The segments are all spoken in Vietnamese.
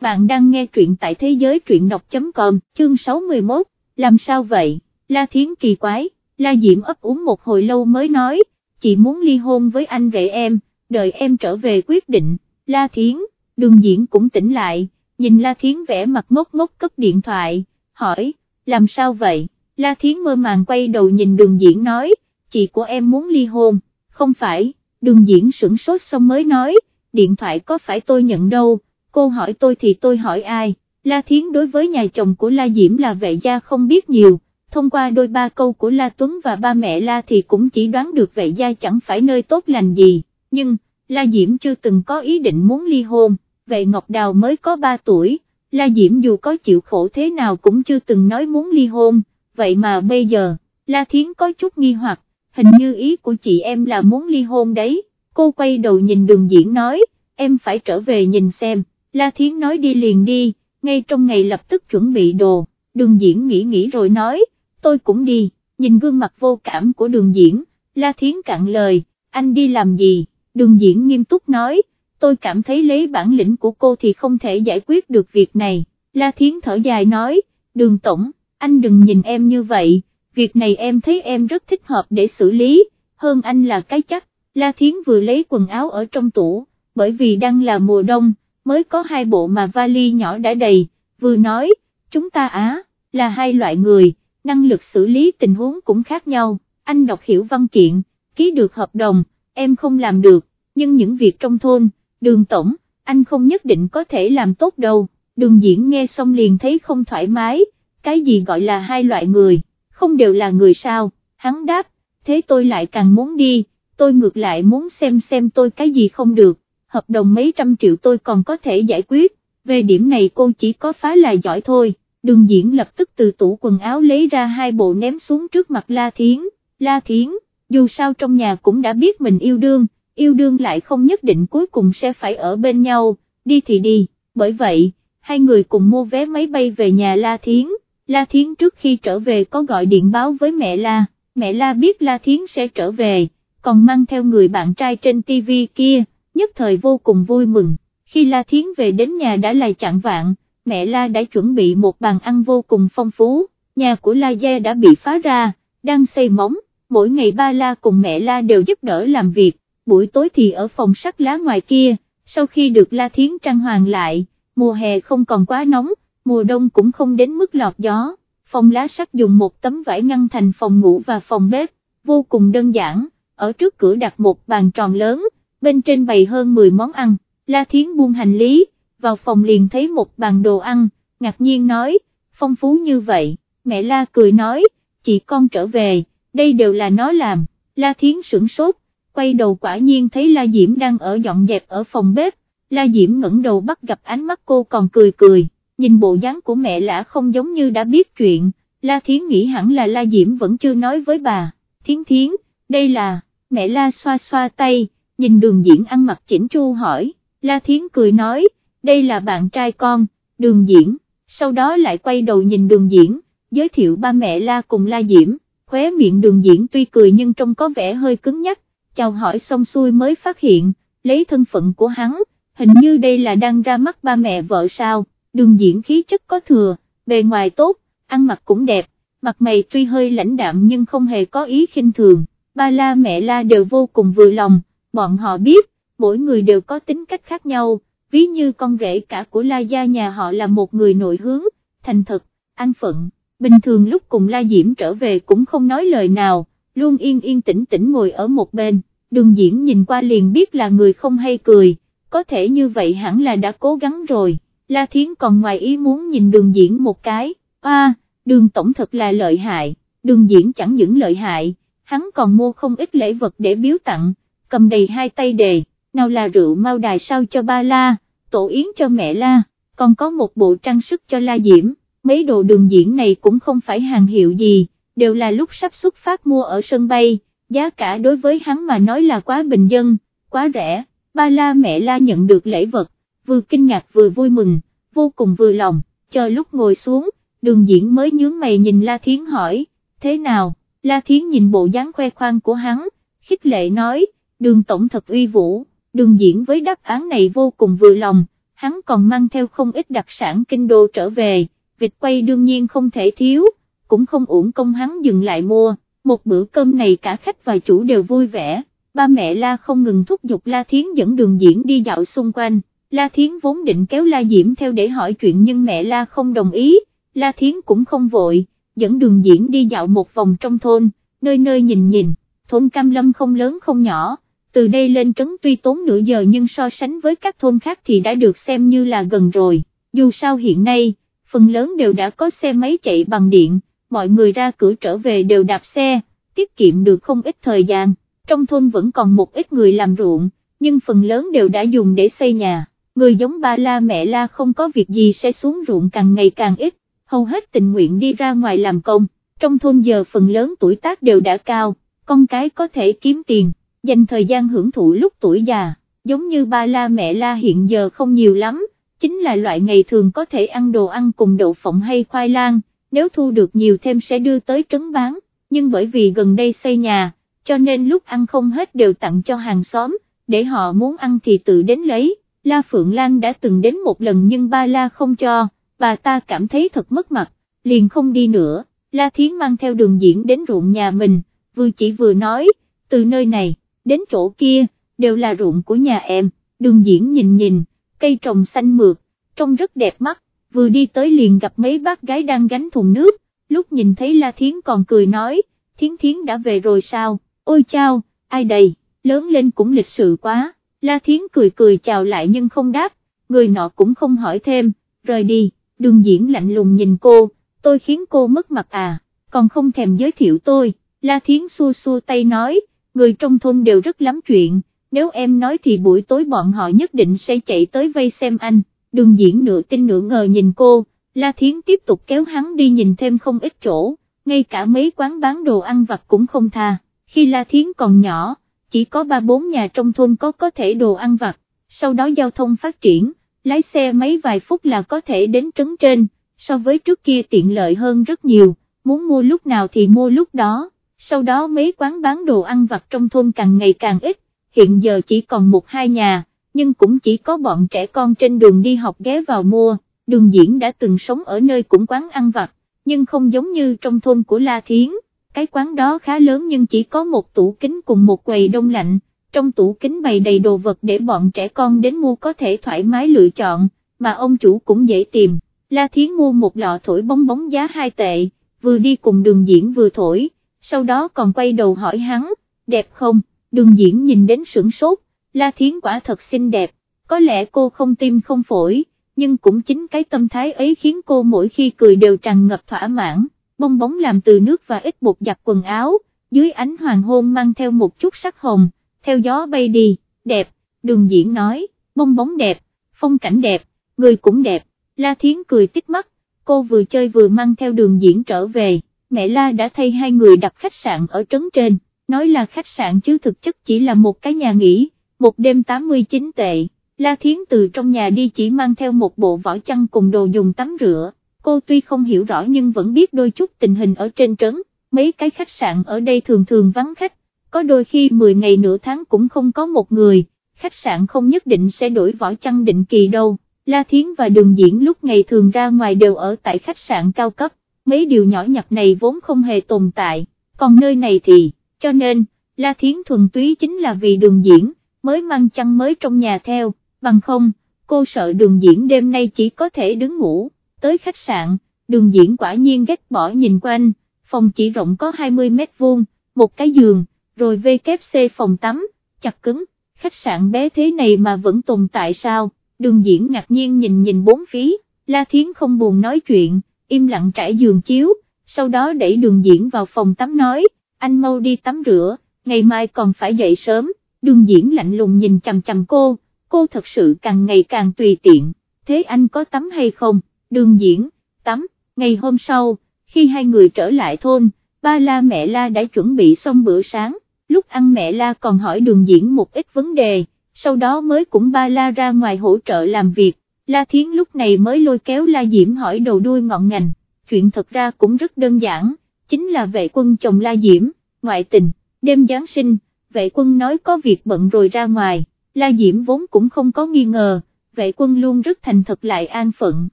bạn đang nghe truyện tại thế giới truyện đọc.com, chương 61, làm sao vậy, La Thiến kỳ quái, La Diễm ấp úng một hồi lâu mới nói, chị muốn ly hôn với anh rể em, đợi em trở về quyết định, La Thiến, đường diễn cũng tỉnh lại, nhìn La Thiến vẽ mặt ngốc ngốc cất điện thoại, hỏi, làm sao vậy, La Thiến mơ màng quay đầu nhìn đường diễn nói, chị của em muốn ly hôn, không phải, đường diễn sửng sốt xong mới nói, điện thoại có phải tôi nhận đâu, cô hỏi tôi thì tôi hỏi ai, La Thiến đối với nhà chồng của La Diễm là vệ gia không biết nhiều, thông qua đôi ba câu của La Tuấn và ba mẹ La thì cũng chỉ đoán được vệ gia chẳng phải nơi tốt lành gì, nhưng, La Diễm chưa từng có ý định muốn ly hôn, vệ Ngọc Đào mới có 3 tuổi, La Diễm dù có chịu khổ thế nào cũng chưa từng nói muốn ly hôn, vậy mà bây giờ, La Thiến có chút nghi hoặc, hình như ý của chị em là muốn ly hôn đấy, cô quay đầu nhìn đường diễn nói, em phải trở về nhìn xem, La Thiến nói đi liền đi, ngay trong ngày lập tức chuẩn bị đồ, đường diễn nghĩ nghĩ rồi nói, tôi cũng đi, nhìn gương mặt vô cảm của đường diễn, La Thiến cạn lời, anh đi làm gì, đường diễn nghiêm túc nói, tôi cảm thấy lấy bản lĩnh của cô thì không thể giải quyết được việc này, La Thiến thở dài nói, đường tổng, anh đừng nhìn em như vậy, việc này em thấy em rất thích hợp để xử lý, hơn anh là cái chắc, La Thiến vừa lấy quần áo ở trong tủ, bởi vì đang là mùa đông, mới có hai bộ mà vali nhỏ đã đầy, vừa nói, chúng ta á, là hai loại người, năng lực xử lý tình huống cũng khác nhau, anh đọc hiểu văn kiện, ký được hợp đồng, em không làm được, nhưng những việc trong thôn, đường tổng, anh không nhất định có thể làm tốt đâu, đường diễn nghe xong liền thấy không thoải mái, cái gì gọi là hai loại người, không đều là người sao, hắn đáp, thế tôi lại càng muốn đi, tôi ngược lại muốn xem xem tôi cái gì không được, hợp đồng mấy trăm triệu tôi còn có thể giải quyết, về điểm này cô chỉ có phá là giỏi thôi, đường diễn lập tức từ tủ quần áo lấy ra hai bộ ném xuống trước mặt La Thiến, La Thiến, dù sao trong nhà cũng đã biết mình yêu đương, yêu đương lại không nhất định cuối cùng sẽ phải ở bên nhau, đi thì đi, bởi vậy, hai người cùng mua vé máy bay về nhà La Thiến, La Thiến trước khi trở về có gọi điện báo với mẹ La, mẹ La biết La Thiến sẽ trở về, còn mang theo người bạn trai trên TV kia, nhất thời vô cùng vui mừng, khi La Thiến về đến nhà đã là chặn vạn, mẹ La đã chuẩn bị một bàn ăn vô cùng phong phú, nhà của La Gia đã bị phá ra, đang xây móng, mỗi ngày ba La cùng mẹ La đều giúp đỡ làm việc, buổi tối thì ở phòng sắt lá ngoài kia, sau khi được La Thiến trang hoàng lại, mùa hè không còn quá nóng, mùa đông cũng không đến mức lọt gió, phòng lá sắt dùng một tấm vải ngăn thành phòng ngủ và phòng bếp, vô cùng đơn giản, ở trước cửa đặt một bàn tròn lớn, bên trên bày hơn 10 món ăn, La Thiến buông hành lý, vào phòng liền thấy một bàn đồ ăn, ngạc nhiên nói, phong phú như vậy, mẹ La cười nói, chị con trở về, đây đều là nó làm, La Thiến sửng sốt, quay đầu quả nhiên thấy La Diễm đang ở dọn dẹp ở phòng bếp, La Diễm ngẩng đầu bắt gặp ánh mắt cô còn cười cười, nhìn bộ dáng của mẹ lã không giống như đã biết chuyện, La Thiến nghĩ hẳn là La Diễm vẫn chưa nói với bà, Thiến Thiến, đây là, mẹ La xoa xoa tay, nhìn đường diễn ăn mặc chỉnh chu hỏi, La Thiến cười nói, đây là bạn trai con, đường diễn, sau đó lại quay đầu nhìn đường diễn, giới thiệu ba mẹ La cùng La Diễm, khóe miệng đường diễn tuy cười nhưng trông có vẻ hơi cứng nhắc, chào hỏi xong xuôi mới phát hiện, lấy thân phận của hắn, hình như đây là đang ra mắt ba mẹ vợ sao, đường diễn khí chất có thừa, bề ngoài tốt, ăn mặc cũng đẹp, mặt mày tuy hơi lãnh đạm nhưng không hề có ý khinh thường, ba la mẹ la đều vô cùng vừa lòng, bọn họ biết, mỗi người đều có tính cách khác nhau, ví như con rể cả của La Gia nhà họ là một người nội hướng, thành thật, an phận, bình thường lúc cùng La Diễm trở về cũng không nói lời nào, luôn yên yên tĩnh tĩnh ngồi ở một bên, đường diễn nhìn qua liền biết là người không hay cười, có thể như vậy hẳn là đã cố gắng rồi, La Thiến còn ngoài ý muốn nhìn đường diễn một cái, a, đường tổng thật là lợi hại, đường diễn chẳng những lợi hại, hắn còn mua không ít lễ vật để biếu tặng, cầm đầy hai tay đề, nào là rượu mau đài sao cho ba la, tổ yến cho mẹ la, còn có một bộ trang sức cho la diễm, mấy đồ đường diễn này cũng không phải hàng hiệu gì, đều là lúc sắp xuất phát mua ở sân bay, giá cả đối với hắn mà nói là quá bình dân, quá rẻ, ba la mẹ la nhận được lễ vật, vừa kinh ngạc vừa vui mừng, vô cùng vừa lòng, chờ lúc ngồi xuống, đường diễn mới nhướng mày nhìn La Thiến hỏi, thế nào, La Thiến nhìn bộ dáng khoe khoang của hắn, khích lệ nói, đường tổng thật uy vũ, đường diễn với đáp án này vô cùng vừa lòng, hắn còn mang theo không ít đặc sản kinh đô trở về, vịt quay đương nhiên không thể thiếu, cũng không uổng công hắn dừng lại mua, một bữa cơm này cả khách và chủ đều vui vẻ, ba mẹ La không ngừng thúc giục La Thiến dẫn đường diễn đi dạo xung quanh, La Thiến vốn định kéo La Diễm theo để hỏi chuyện nhưng mẹ La không đồng ý, La Thiến cũng không vội, dẫn đường diễn đi dạo một vòng trong thôn, nơi nơi nhìn nhìn, thôn Cam Lâm không lớn không nhỏ, từ đây lên trấn tuy tốn nửa giờ nhưng so sánh với các thôn khác thì đã được xem như là gần rồi, dù sao hiện nay, phần lớn đều đã có xe máy chạy bằng điện, mọi người ra cửa trở về đều đạp xe, tiết kiệm được không ít thời gian, trong thôn vẫn còn một ít người làm ruộng, nhưng phần lớn đều đã dùng để xây nhà, người giống ba la mẹ la không có việc gì sẽ xuống ruộng càng ngày càng ít, hầu hết tình nguyện đi ra ngoài làm công, trong thôn giờ phần lớn tuổi tác đều đã cao, con cái có thể kiếm tiền, dành thời gian hưởng thụ lúc tuổi già, giống như ba la mẹ la hiện giờ không nhiều lắm, chính là loại ngày thường có thể ăn đồ ăn cùng đậu phộng hay khoai lang, nếu thu được nhiều thêm sẽ đưa tới trấn bán, nhưng bởi vì gần đây xây nhà, cho nên lúc ăn không hết đều tặng cho hàng xóm, để họ muốn ăn thì tự đến lấy, La Phượng Lan đã từng đến một lần nhưng ba La không cho, bà ta cảm thấy thật mất mặt, liền không đi nữa, La Thiến mang theo đường diễn đến ruộng nhà mình, vừa chỉ vừa nói, từ nơi này, đến chỗ kia, đều là ruộng của nhà em, đường diễn nhìn nhìn, cây trồng xanh mượt, trông rất đẹp mắt, vừa đi tới liền gặp mấy bác gái đang gánh thùng nước, lúc nhìn thấy La Thiến còn cười nói, Thiến Thiến đã về rồi sao, ôi chao, ai đây, lớn lên cũng lịch sự quá, La Thiến cười cười chào lại nhưng không đáp, người nọ cũng không hỏi thêm, rời đi, đường diễn lạnh lùng nhìn cô, tôi khiến cô mất mặt à, còn không thèm giới thiệu tôi, La Thiến xua xua tay nói, người trong thôn đều rất lắm chuyện, nếu em nói thì buổi tối bọn họ nhất định sẽ chạy tới vây xem anh, đường diễn nửa tin nửa ngờ nhìn cô, La Thiến tiếp tục kéo hắn đi nhìn thêm không ít chỗ, ngay cả mấy quán bán đồ ăn vặt cũng không tha, khi La Thiến còn nhỏ, chỉ có ba bốn nhà trong thôn có có thể đồ ăn vặt, sau đó giao thông phát triển, lái xe mấy vài phút là có thể đến trấn trên, so với trước kia tiện lợi hơn rất nhiều, muốn mua lúc nào thì mua lúc đó, sau đó mấy quán bán đồ ăn vặt trong thôn càng ngày càng ít, hiện giờ chỉ còn một hai nhà, nhưng cũng chỉ có bọn trẻ con trên đường đi học ghé vào mua, đường diễn đã từng sống ở nơi cũng quán ăn vặt, nhưng không giống như trong thôn của La Thiến, cái quán đó khá lớn nhưng chỉ có một tủ kính cùng một quầy đông lạnh, trong tủ kính bày đầy đồ vật để bọn trẻ con đến mua có thể thoải mái lựa chọn, mà ông chủ cũng dễ tìm, La Thiến mua một lọ thổi bóng bóng giá hai tệ, vừa đi cùng đường diễn vừa thổi, sau đó còn quay đầu hỏi hắn, đẹp không, đường diễn nhìn đến sửng sốt, La Thiến quả thật xinh đẹp, có lẽ cô không tim không phổi, nhưng cũng chính cái tâm thái ấy khiến cô mỗi khi cười đều tràn ngập thỏa mãn, bong bóng làm từ nước và ít bột giặt quần áo, dưới ánh hoàng hôn mang theo một chút sắc hồng, theo gió bay đi, đẹp, đường diễn nói, bong bóng đẹp, phong cảnh đẹp, người cũng đẹp, La Thiến cười tích mắt, cô vừa chơi vừa mang theo đường diễn trở về, mẹ La đã thay hai người đặt khách sạn ở trấn trên, nói là khách sạn chứ thực chất chỉ là một cái nhà nghỉ, một đêm 89 tệ, La Thiến từ trong nhà đi chỉ mang theo một bộ vỏ chăn cùng đồ dùng tắm rửa, cô tuy không hiểu rõ nhưng vẫn biết đôi chút tình hình ở trên trấn, mấy cái khách sạn ở đây thường thường vắng khách, có đôi khi 10 ngày nửa tháng cũng không có một người, khách sạn không nhất định sẽ đổi vỏ chăn định kỳ đâu. La Thiến và Đường Diễn lúc ngày thường ra ngoài đều ở tại khách sạn cao cấp, mấy điều nhỏ nhặt này vốn không hề tồn tại, còn nơi này thì, cho nên, La Thiến thuần túy chính là vì Đường Diễn, mới mang chăn mới trong nhà theo, bằng không, cô sợ Đường Diễn đêm nay chỉ có thể đứng ngủ, tới khách sạn, Đường Diễn quả nhiên ghét bỏ nhìn quanh, phòng chỉ rộng có 20 mét vuông, một cái giường, rồi WC phòng tắm, chặt cứng, khách sạn bé thế này mà vẫn tồn tại sao? đường diễn ngạc nhiên nhìn nhìn bốn phí, La Thiến không buồn nói chuyện, im lặng trải giường chiếu, sau đó đẩy đường diễn vào phòng tắm nói, anh mau đi tắm rửa, ngày mai còn phải dậy sớm, đường diễn lạnh lùng nhìn chằm chằm cô, cô thật sự càng ngày càng tùy tiện, thế anh có tắm hay không, đường diễn, tắm, ngày hôm sau, khi hai người trở lại thôn, ba la mẹ la đã chuẩn bị xong bữa sáng, lúc ăn mẹ la còn hỏi đường diễn một ít vấn đề sau đó mới cũng ba la ra ngoài hỗ trợ làm việc, La Thiến lúc này mới lôi kéo La Diễm hỏi đầu đuôi ngọn ngành, chuyện thật ra cũng rất đơn giản, chính là vệ quân chồng La Diễm, ngoại tình, đêm Giáng sinh, vệ quân nói có việc bận rồi ra ngoài, La Diễm vốn cũng không có nghi ngờ, vệ quân luôn rất thành thật lại an phận,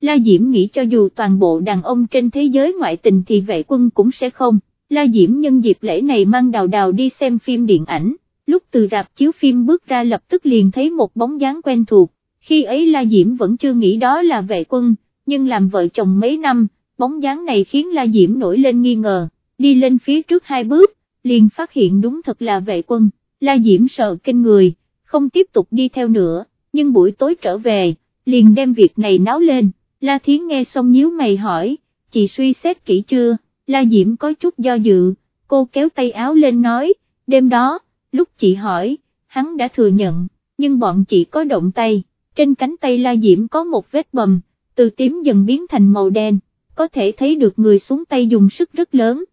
La Diễm nghĩ cho dù toàn bộ đàn ông trên thế giới ngoại tình thì vệ quân cũng sẽ không, La Diễm nhân dịp lễ này mang đào đào đi xem phim điện ảnh, lúc từ rạp chiếu phim bước ra lập tức liền thấy một bóng dáng quen thuộc, khi ấy La Diễm vẫn chưa nghĩ đó là vệ quân, nhưng làm vợ chồng mấy năm, bóng dáng này khiến La Diễm nổi lên nghi ngờ, đi lên phía trước hai bước, liền phát hiện đúng thật là vệ quân, La Diễm sợ kinh người, không tiếp tục đi theo nữa, nhưng buổi tối trở về, liền đem việc này náo lên, La Thiến nghe xong nhíu mày hỏi, chị suy xét kỹ chưa, La Diễm có chút do dự, cô kéo tay áo lên nói, đêm đó, lúc chị hỏi, hắn đã thừa nhận, nhưng bọn chị có động tay, trên cánh tay La Diễm có một vết bầm, từ tím dần biến thành màu đen, có thể thấy được người xuống tay dùng sức rất lớn.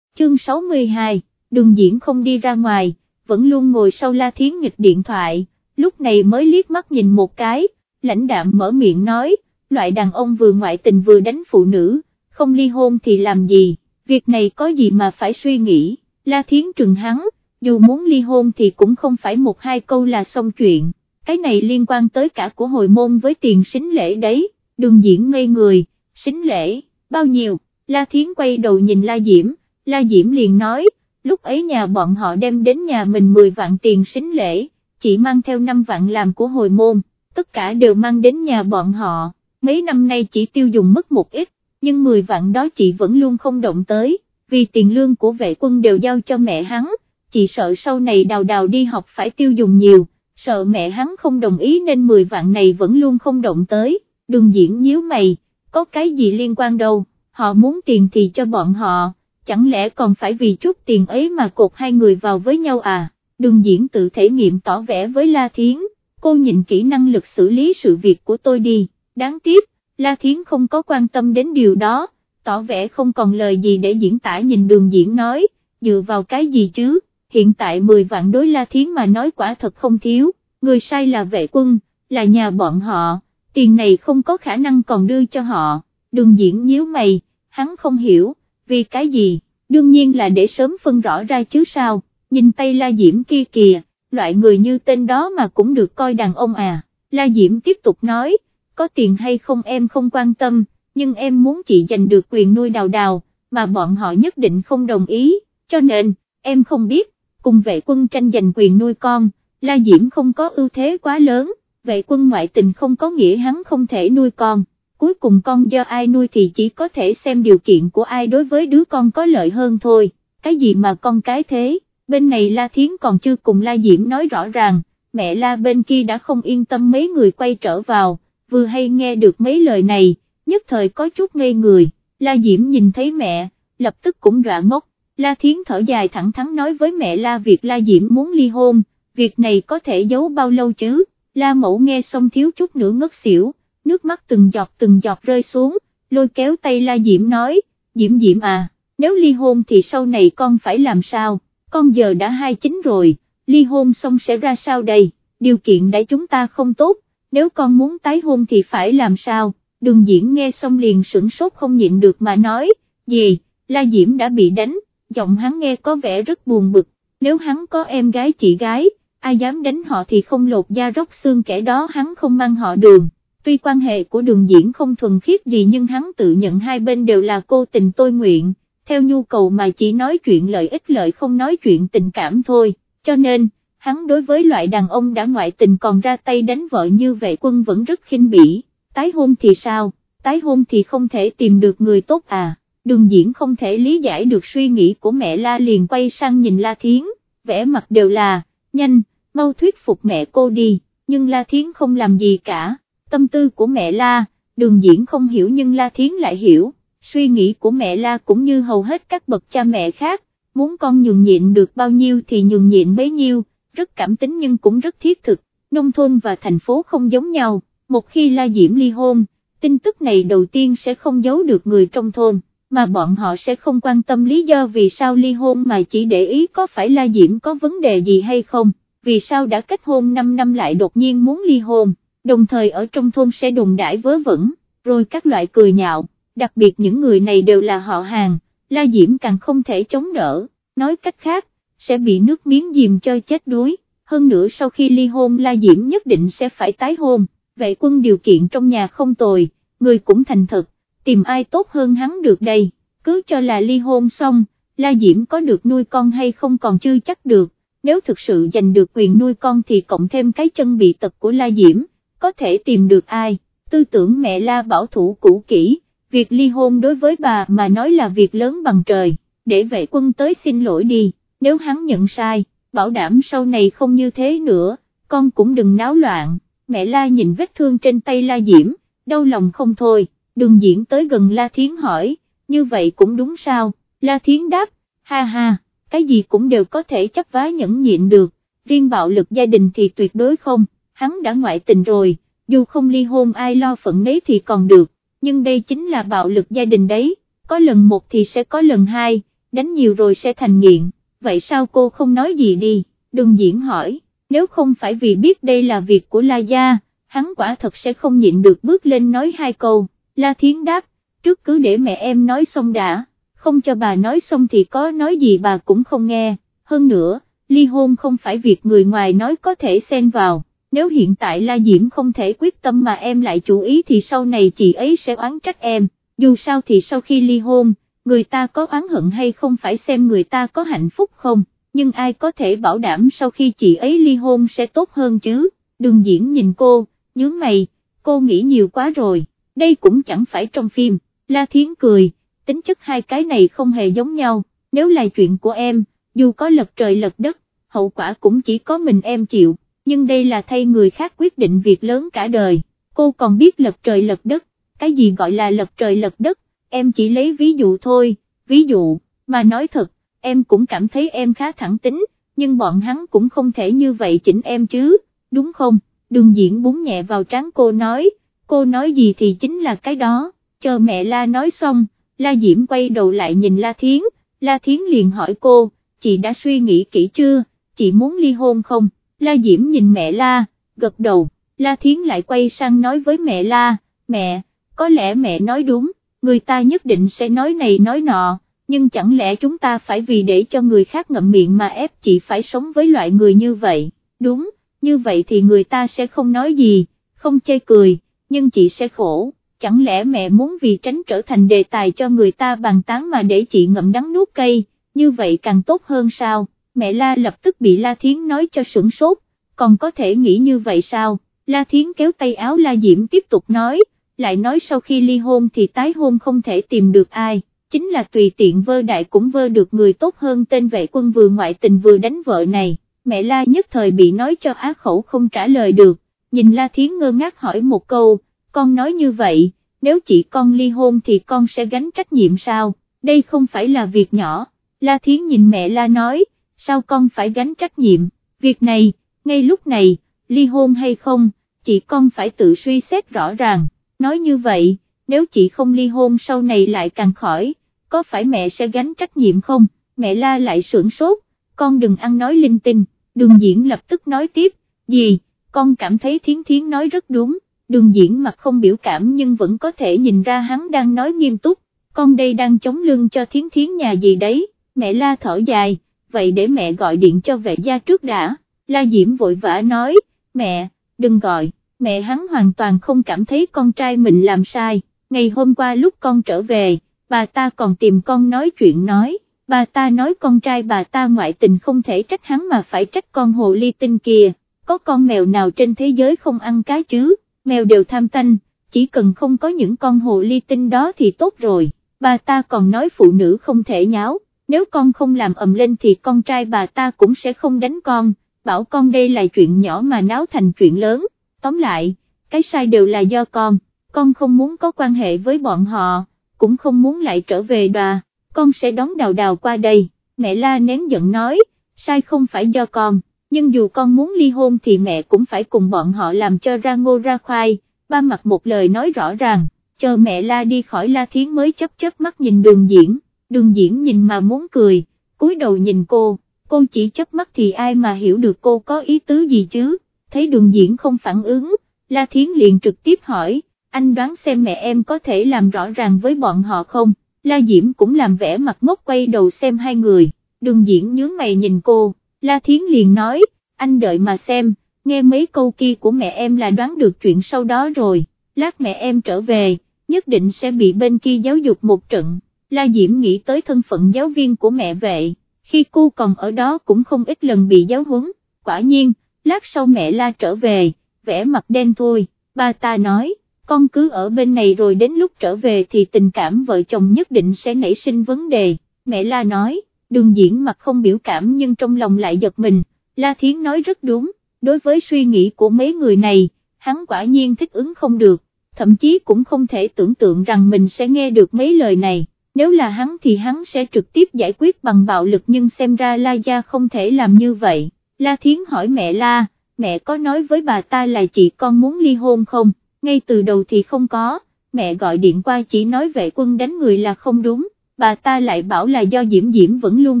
Chương 62, đường diễn không đi ra ngoài, vẫn luôn ngồi sau La Thiến nghịch điện thoại, lúc này mới liếc mắt nhìn một cái, lãnh đạm mở miệng nói, loại đàn ông vừa ngoại tình vừa đánh phụ nữ, không ly hôn thì làm gì, việc này có gì mà phải suy nghĩ, La Thiến trừng hắn, dù muốn ly hôn thì cũng không phải một hai câu là xong chuyện, cái này liên quan tới cả của hồi môn với tiền xính lễ đấy, đường diễn ngây người, xính lễ, bao nhiêu, La Thiến quay đầu nhìn La Diễm, La Diễm liền nói, lúc ấy nhà bọn họ đem đến nhà mình 10 vạn tiền xính lễ, chỉ mang theo 5 vạn làm của hồi môn, tất cả đều mang đến nhà bọn họ, mấy năm nay chỉ tiêu dùng mất một ít, nhưng 10 vạn đó chị vẫn luôn không động tới, vì tiền lương của vệ quân đều giao cho mẹ hắn, chị sợ sau này đào đào đi học phải tiêu dùng nhiều, sợ mẹ hắn không đồng ý nên 10 vạn này vẫn luôn không động tới, đường diễn nhíu mày, có cái gì liên quan đâu, họ muốn tiền thì cho bọn họ, chẳng lẽ còn phải vì chút tiền ấy mà cột hai người vào với nhau à, đường diễn tự thể nghiệm tỏ vẻ với La Thiến, cô nhìn kỹ năng lực xử lý sự việc của tôi đi, đáng tiếc, La Thiến không có quan tâm đến điều đó, tỏ vẻ không còn lời gì để diễn tả nhìn đường diễn nói, dựa vào cái gì chứ, hiện tại 10 vạn đối La Thiến mà nói quả thật không thiếu, người sai là vệ quân, là nhà bọn họ, tiền này không có khả năng còn đưa cho họ, đường diễn nhíu mày, hắn không hiểu, vì cái gì, đương nhiên là để sớm phân rõ ra chứ sao, nhìn tay La Diễm kia kìa, loại người như tên đó mà cũng được coi đàn ông à, La Diễm tiếp tục nói, có tiền hay không em không quan tâm, nhưng em muốn chị giành được quyền nuôi đào đào, mà bọn họ nhất định không đồng ý, cho nên, em không biết, cùng vệ quân tranh giành quyền nuôi con, La Diễm không có ưu thế quá lớn, vệ quân ngoại tình không có nghĩa hắn không thể nuôi con, cuối cùng con do ai nuôi thì chỉ có thể xem điều kiện của ai đối với đứa con có lợi hơn thôi, cái gì mà con cái thế, bên này La Thiến còn chưa cùng La Diễm nói rõ ràng, mẹ La bên kia đã không yên tâm mấy người quay trở vào, vừa hay nghe được mấy lời này, nhất thời có chút ngây người, La Diễm nhìn thấy mẹ, lập tức cũng dọa ngốc, La Thiến thở dài thẳng thắn nói với mẹ La Việt La Diễm muốn ly hôn, việc này có thể giấu bao lâu chứ, La Mẫu nghe xong thiếu chút nữa ngất xỉu, nước mắt từng giọt từng giọt rơi xuống, lôi kéo tay La Diễm nói, Diễm Diễm à, nếu ly hôn thì sau này con phải làm sao, con giờ đã hai chín rồi, ly hôn xong sẽ ra sao đây, điều kiện đã chúng ta không tốt, nếu con muốn tái hôn thì phải làm sao, đường diễn nghe xong liền sửng sốt không nhịn được mà nói, gì, La Diễm đã bị đánh, giọng hắn nghe có vẻ rất buồn bực, nếu hắn có em gái chị gái, ai dám đánh họ thì không lột da róc xương kẻ đó hắn không mang họ đường. Tuy quan hệ của đường diễn không thuần khiết gì nhưng hắn tự nhận hai bên đều là cô tình tôi nguyện, theo nhu cầu mà chỉ nói chuyện lợi ích lợi không nói chuyện tình cảm thôi, cho nên, hắn đối với loại đàn ông đã ngoại tình còn ra tay đánh vợ như vệ quân vẫn rất khinh bỉ, tái hôn thì sao, tái hôn thì không thể tìm được người tốt à, đường diễn không thể lý giải được suy nghĩ của mẹ La liền quay sang nhìn La Thiến, vẻ mặt đều là, nhanh, mau thuyết phục mẹ cô đi, nhưng La Thiến không làm gì cả, tâm tư của mẹ La, đường diễn không hiểu nhưng La Thiến lại hiểu, suy nghĩ của mẹ La cũng như hầu hết các bậc cha mẹ khác, muốn con nhường nhịn được bao nhiêu thì nhường nhịn bấy nhiêu, rất cảm tính nhưng cũng rất thiết thực, nông thôn và thành phố không giống nhau, một khi La Diễm ly hôn, tin tức này đầu tiên sẽ không giấu được người trong thôn, mà bọn họ sẽ không quan tâm lý do vì sao ly hôn mà chỉ để ý có phải La Diễm có vấn đề gì hay không, vì sao đã kết hôn 5 năm lại đột nhiên muốn ly hôn, đồng thời ở trong thôn sẽ đồn đãi vớ vẩn, rồi các loại cười nhạo, đặc biệt những người này đều là họ hàng, La Diễm càng không thể chống đỡ, nói cách khác, sẽ bị nước miếng dìm cho chết đuối, hơn nữa sau khi ly hôn La Diễm nhất định sẽ phải tái hôn, vệ quân điều kiện trong nhà không tồi, người cũng thành thật, tìm ai tốt hơn hắn được đây, cứ cho là ly hôn xong, La Diễm có được nuôi con hay không còn chưa chắc được, nếu thực sự giành được quyền nuôi con thì cộng thêm cái chân bị tật của La Diễm, có thể tìm được ai, tư tưởng mẹ La bảo thủ cũ kỹ, việc ly hôn đối với bà mà nói là việc lớn bằng trời, để vệ quân tới xin lỗi đi, nếu hắn nhận sai, bảo đảm sau này không như thế nữa, con cũng đừng náo loạn, mẹ La nhìn vết thương trên tay La Diễm, đau lòng không thôi, Đường diễn tới gần La Thiến hỏi, như vậy cũng đúng sao, La Thiến đáp, ha ha, cái gì cũng đều có thể chấp vá nhẫn nhịn được, riêng bạo lực gia đình thì tuyệt đối không, hắn đã ngoại tình rồi, dù không ly hôn ai lo phận nấy thì còn được, nhưng đây chính là bạo lực gia đình đấy, có lần một thì sẽ có lần hai, đánh nhiều rồi sẽ thành nghiện, vậy sao cô không nói gì đi, Đường diễn hỏi, nếu không phải vì biết đây là việc của La Gia, hắn quả thật sẽ không nhịn được bước lên nói hai câu, La Thiến đáp, trước cứ để mẹ em nói xong đã, không cho bà nói xong thì có nói gì bà cũng không nghe, hơn nữa, ly hôn không phải việc người ngoài nói có thể xen vào, nếu hiện tại La Diễm không thể quyết tâm mà em lại chủ ý thì sau này chị ấy sẽ oán trách em, dù sao thì sau khi ly hôn, người ta có oán hận hay không phải xem người ta có hạnh phúc không, nhưng ai có thể bảo đảm sau khi chị ấy ly hôn sẽ tốt hơn chứ, đường diễn nhìn cô, nhướng mày, cô nghĩ nhiều quá rồi, đây cũng chẳng phải trong phim, La Thiến cười, tính chất hai cái này không hề giống nhau, nếu là chuyện của em, dù có lật trời lật đất, hậu quả cũng chỉ có mình em chịu, nhưng đây là thay người khác quyết định việc lớn cả đời, cô còn biết lật trời lật đất, cái gì gọi là lật trời lật đất, em chỉ lấy ví dụ thôi, ví dụ, mà nói thật, em cũng cảm thấy em khá thẳng tính, nhưng bọn hắn cũng không thể như vậy chỉnh em chứ, đúng không, đường diễn búng nhẹ vào trán cô nói, cô nói gì thì chính là cái đó, chờ mẹ la nói xong, la diễm quay đầu lại nhìn la thiến, la thiến liền hỏi cô, chị đã suy nghĩ kỹ chưa, chị muốn ly hôn không, la diễm nhìn mẹ la, gật đầu, la thiến lại quay sang nói với mẹ la, mẹ, có lẽ mẹ nói đúng, người ta nhất định sẽ nói này nói nọ, nhưng chẳng lẽ chúng ta phải vì để cho người khác ngậm miệng mà ép chị phải sống với loại người như vậy, đúng, như vậy thì người ta sẽ không nói gì, không chê cười, nhưng chị sẽ khổ, chẳng lẽ mẹ muốn vì tránh trở thành đề tài cho người ta bàn tán mà để chị ngậm đắng nuốt cây, như vậy càng tốt hơn sao, mẹ La lập tức bị La Thiến nói cho sửng sốt, còn có thể nghĩ như vậy sao, La Thiến kéo tay áo La Diễm tiếp tục nói, lại nói sau khi ly hôn thì tái hôn không thể tìm được ai, chính là tùy tiện vơ đại cũng vơ được người tốt hơn tên vệ quân vừa ngoại tình vừa đánh vợ này, mẹ La nhất thời bị nói cho á khẩu không trả lời được, nhìn La Thiến ngơ ngác hỏi một câu, con nói như vậy, nếu chị con ly hôn thì con sẽ gánh trách nhiệm sao, đây không phải là việc nhỏ, La Thiến nhìn mẹ La nói, sao con phải gánh trách nhiệm, việc này, ngay lúc này, ly hôn hay không, chị con phải tự suy xét rõ ràng. Nói như vậy, nếu chị không ly hôn sau này lại càng khỏi, có phải mẹ sẽ gánh trách nhiệm không, mẹ la lại sưởng sốt, con đừng ăn nói linh tinh, đường diễn lập tức nói tiếp, gì, con cảm thấy thiến thiến nói rất đúng, đường diễn mặt không biểu cảm nhưng vẫn có thể nhìn ra hắn đang nói nghiêm túc, con đây đang chống lưng cho thiến thiến nhà gì đấy, mẹ la thở dài, vậy để mẹ gọi điện cho vệ gia trước đã, la diễm vội vã nói, mẹ, đừng gọi mẹ hắn hoàn toàn không cảm thấy con trai mình làm sai, ngày hôm qua lúc con trở về, bà ta còn tìm con nói chuyện nói, bà ta nói con trai bà ta ngoại tình không thể trách hắn mà phải trách con hồ ly tinh kia, có con mèo nào trên thế giới không ăn cá chứ, mèo đều tham tanh, chỉ cần không có những con hồ ly tinh đó thì tốt rồi, bà ta còn nói phụ nữ không thể nháo, nếu con không làm ầm lên thì con trai bà ta cũng sẽ không đánh con, bảo con đây là chuyện nhỏ mà náo thành chuyện lớn. Tóm lại, cái sai đều là do con, con không muốn có quan hệ với bọn họ, cũng không muốn lại trở về đòa, con sẽ đón đào đào qua đây, mẹ la nén giận nói, sai không phải do con, nhưng dù con muốn ly hôn thì mẹ cũng phải cùng bọn họ làm cho ra ngô ra khoai, ba mặt một lời nói rõ ràng, chờ mẹ la đi khỏi la thiến mới chấp chấp mắt nhìn đường diễn, đường diễn nhìn mà muốn cười, cúi đầu nhìn cô, cô chỉ chấp mắt thì ai mà hiểu được cô có ý tứ gì chứ? Thấy đường diễn không phản ứng, La Thiến liền trực tiếp hỏi, anh đoán xem mẹ em có thể làm rõ ràng với bọn họ không, La Diễm cũng làm vẻ mặt ngốc quay đầu xem hai người, đường diễn nhướng mày nhìn cô, La Thiến liền nói, anh đợi mà xem, nghe mấy câu kia của mẹ em là đoán được chuyện sau đó rồi, lát mẹ em trở về, nhất định sẽ bị bên kia giáo dục một trận, La Diễm nghĩ tới thân phận giáo viên của mẹ vệ, khi cô còn ở đó cũng không ít lần bị giáo huấn, quả nhiên, lát sau mẹ La trở về, vẻ mặt đen thôi, Bà ta nói, con cứ ở bên này rồi đến lúc trở về thì tình cảm vợ chồng nhất định sẽ nảy sinh vấn đề, mẹ La nói, đường diễn mặt không biểu cảm nhưng trong lòng lại giật mình, La Thiến nói rất đúng, đối với suy nghĩ của mấy người này, hắn quả nhiên thích ứng không được, thậm chí cũng không thể tưởng tượng rằng mình sẽ nghe được mấy lời này, nếu là hắn thì hắn sẽ trực tiếp giải quyết bằng bạo lực nhưng xem ra La Gia không thể làm như vậy, La Thiến hỏi mẹ La, mẹ có nói với bà ta là chị con muốn ly hôn không, ngay từ đầu thì không có, mẹ gọi điện qua chỉ nói vệ quân đánh người là không đúng, bà ta lại bảo là do Diễm Diễm vẫn luôn